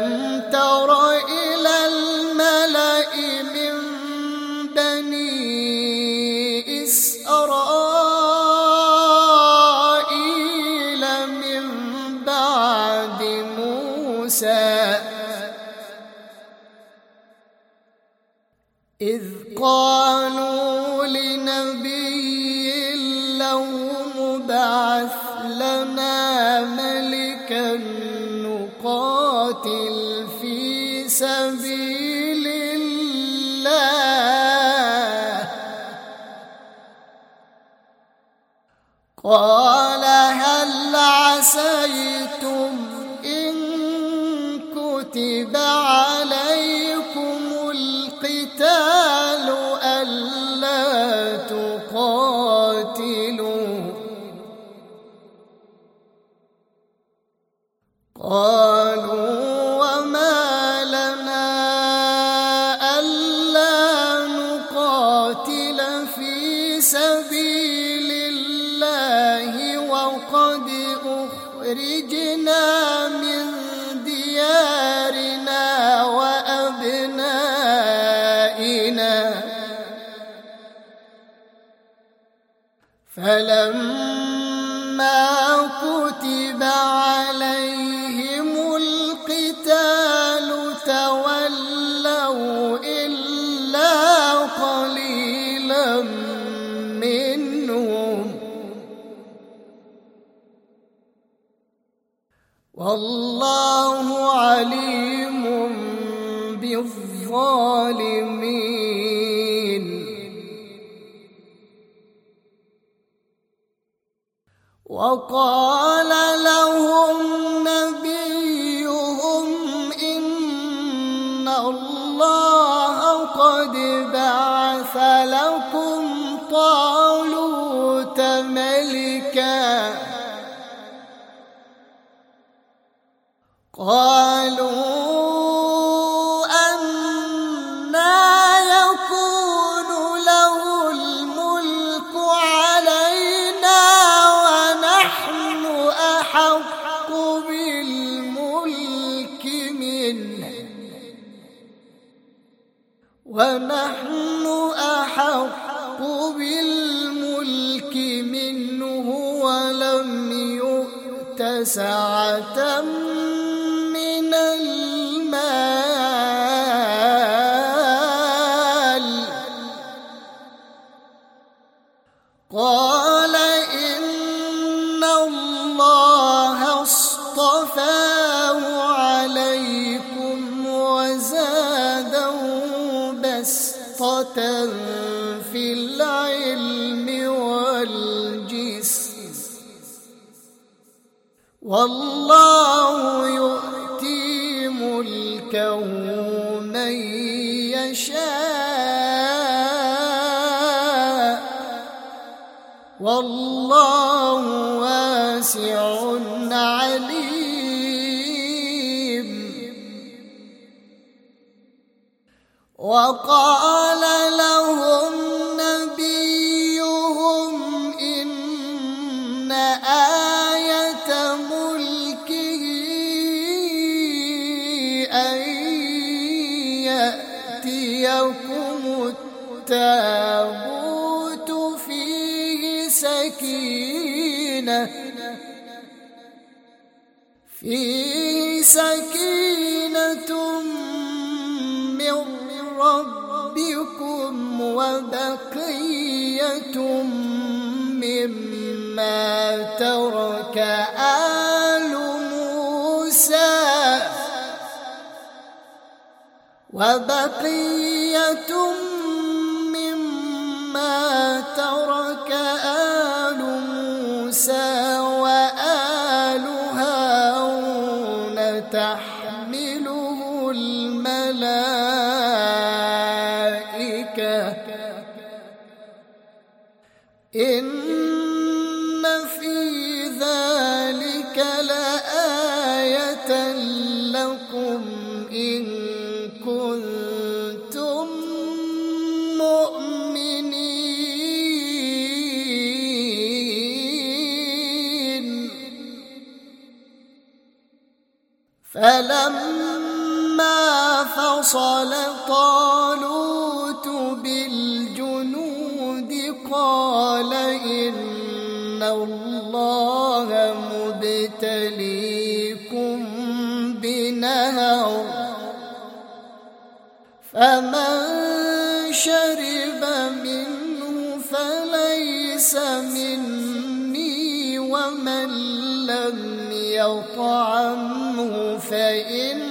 [SPEAKER 1] وقال لهم نبيهم إن الله قد بعث لكم طالوت ملكا قال ونحن أحق بالملك منه ولم يؤت سعة وبقية مما ترى أوصل طالوت بالجنود قال إن الله مبتليكم بنهر فمن شرب منه فليس مني ومن لم يطعمه فإن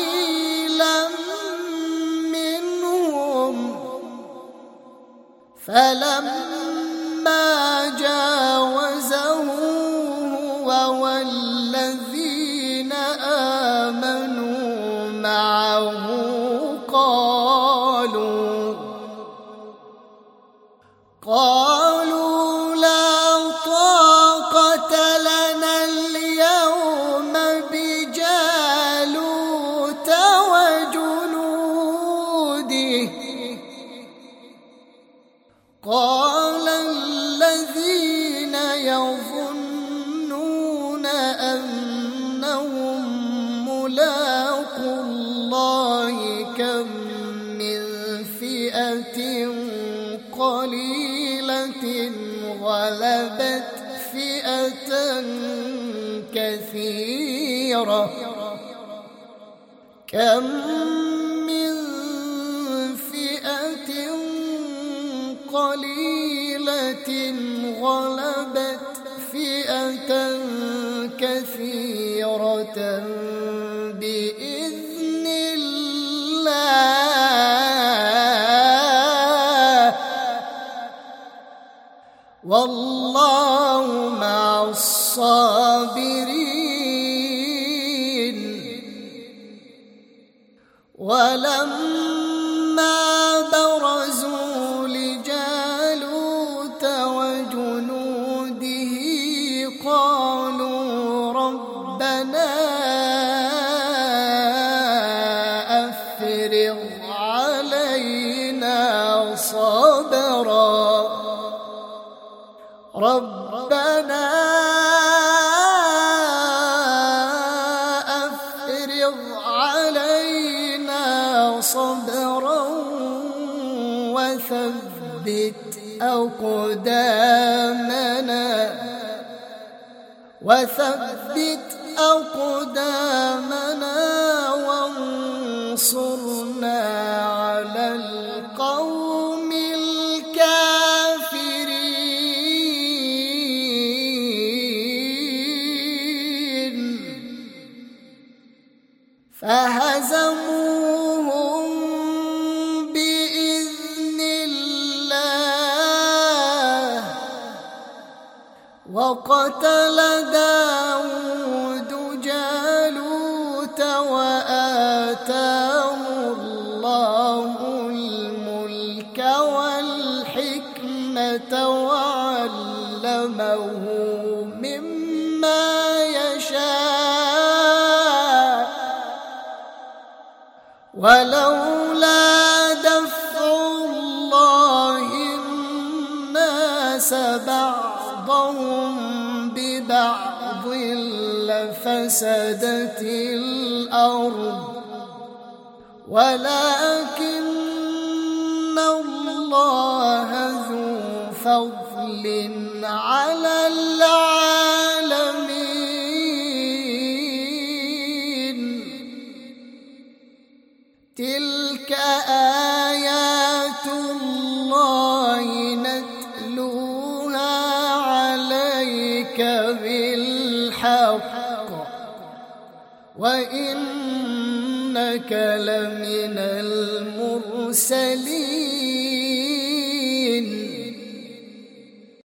[SPEAKER 1] فلما لما ولولا دفع الله الناس بعضهم ببعض لفسدت الأرض ولكن الله ذو فضل على العالم 在你。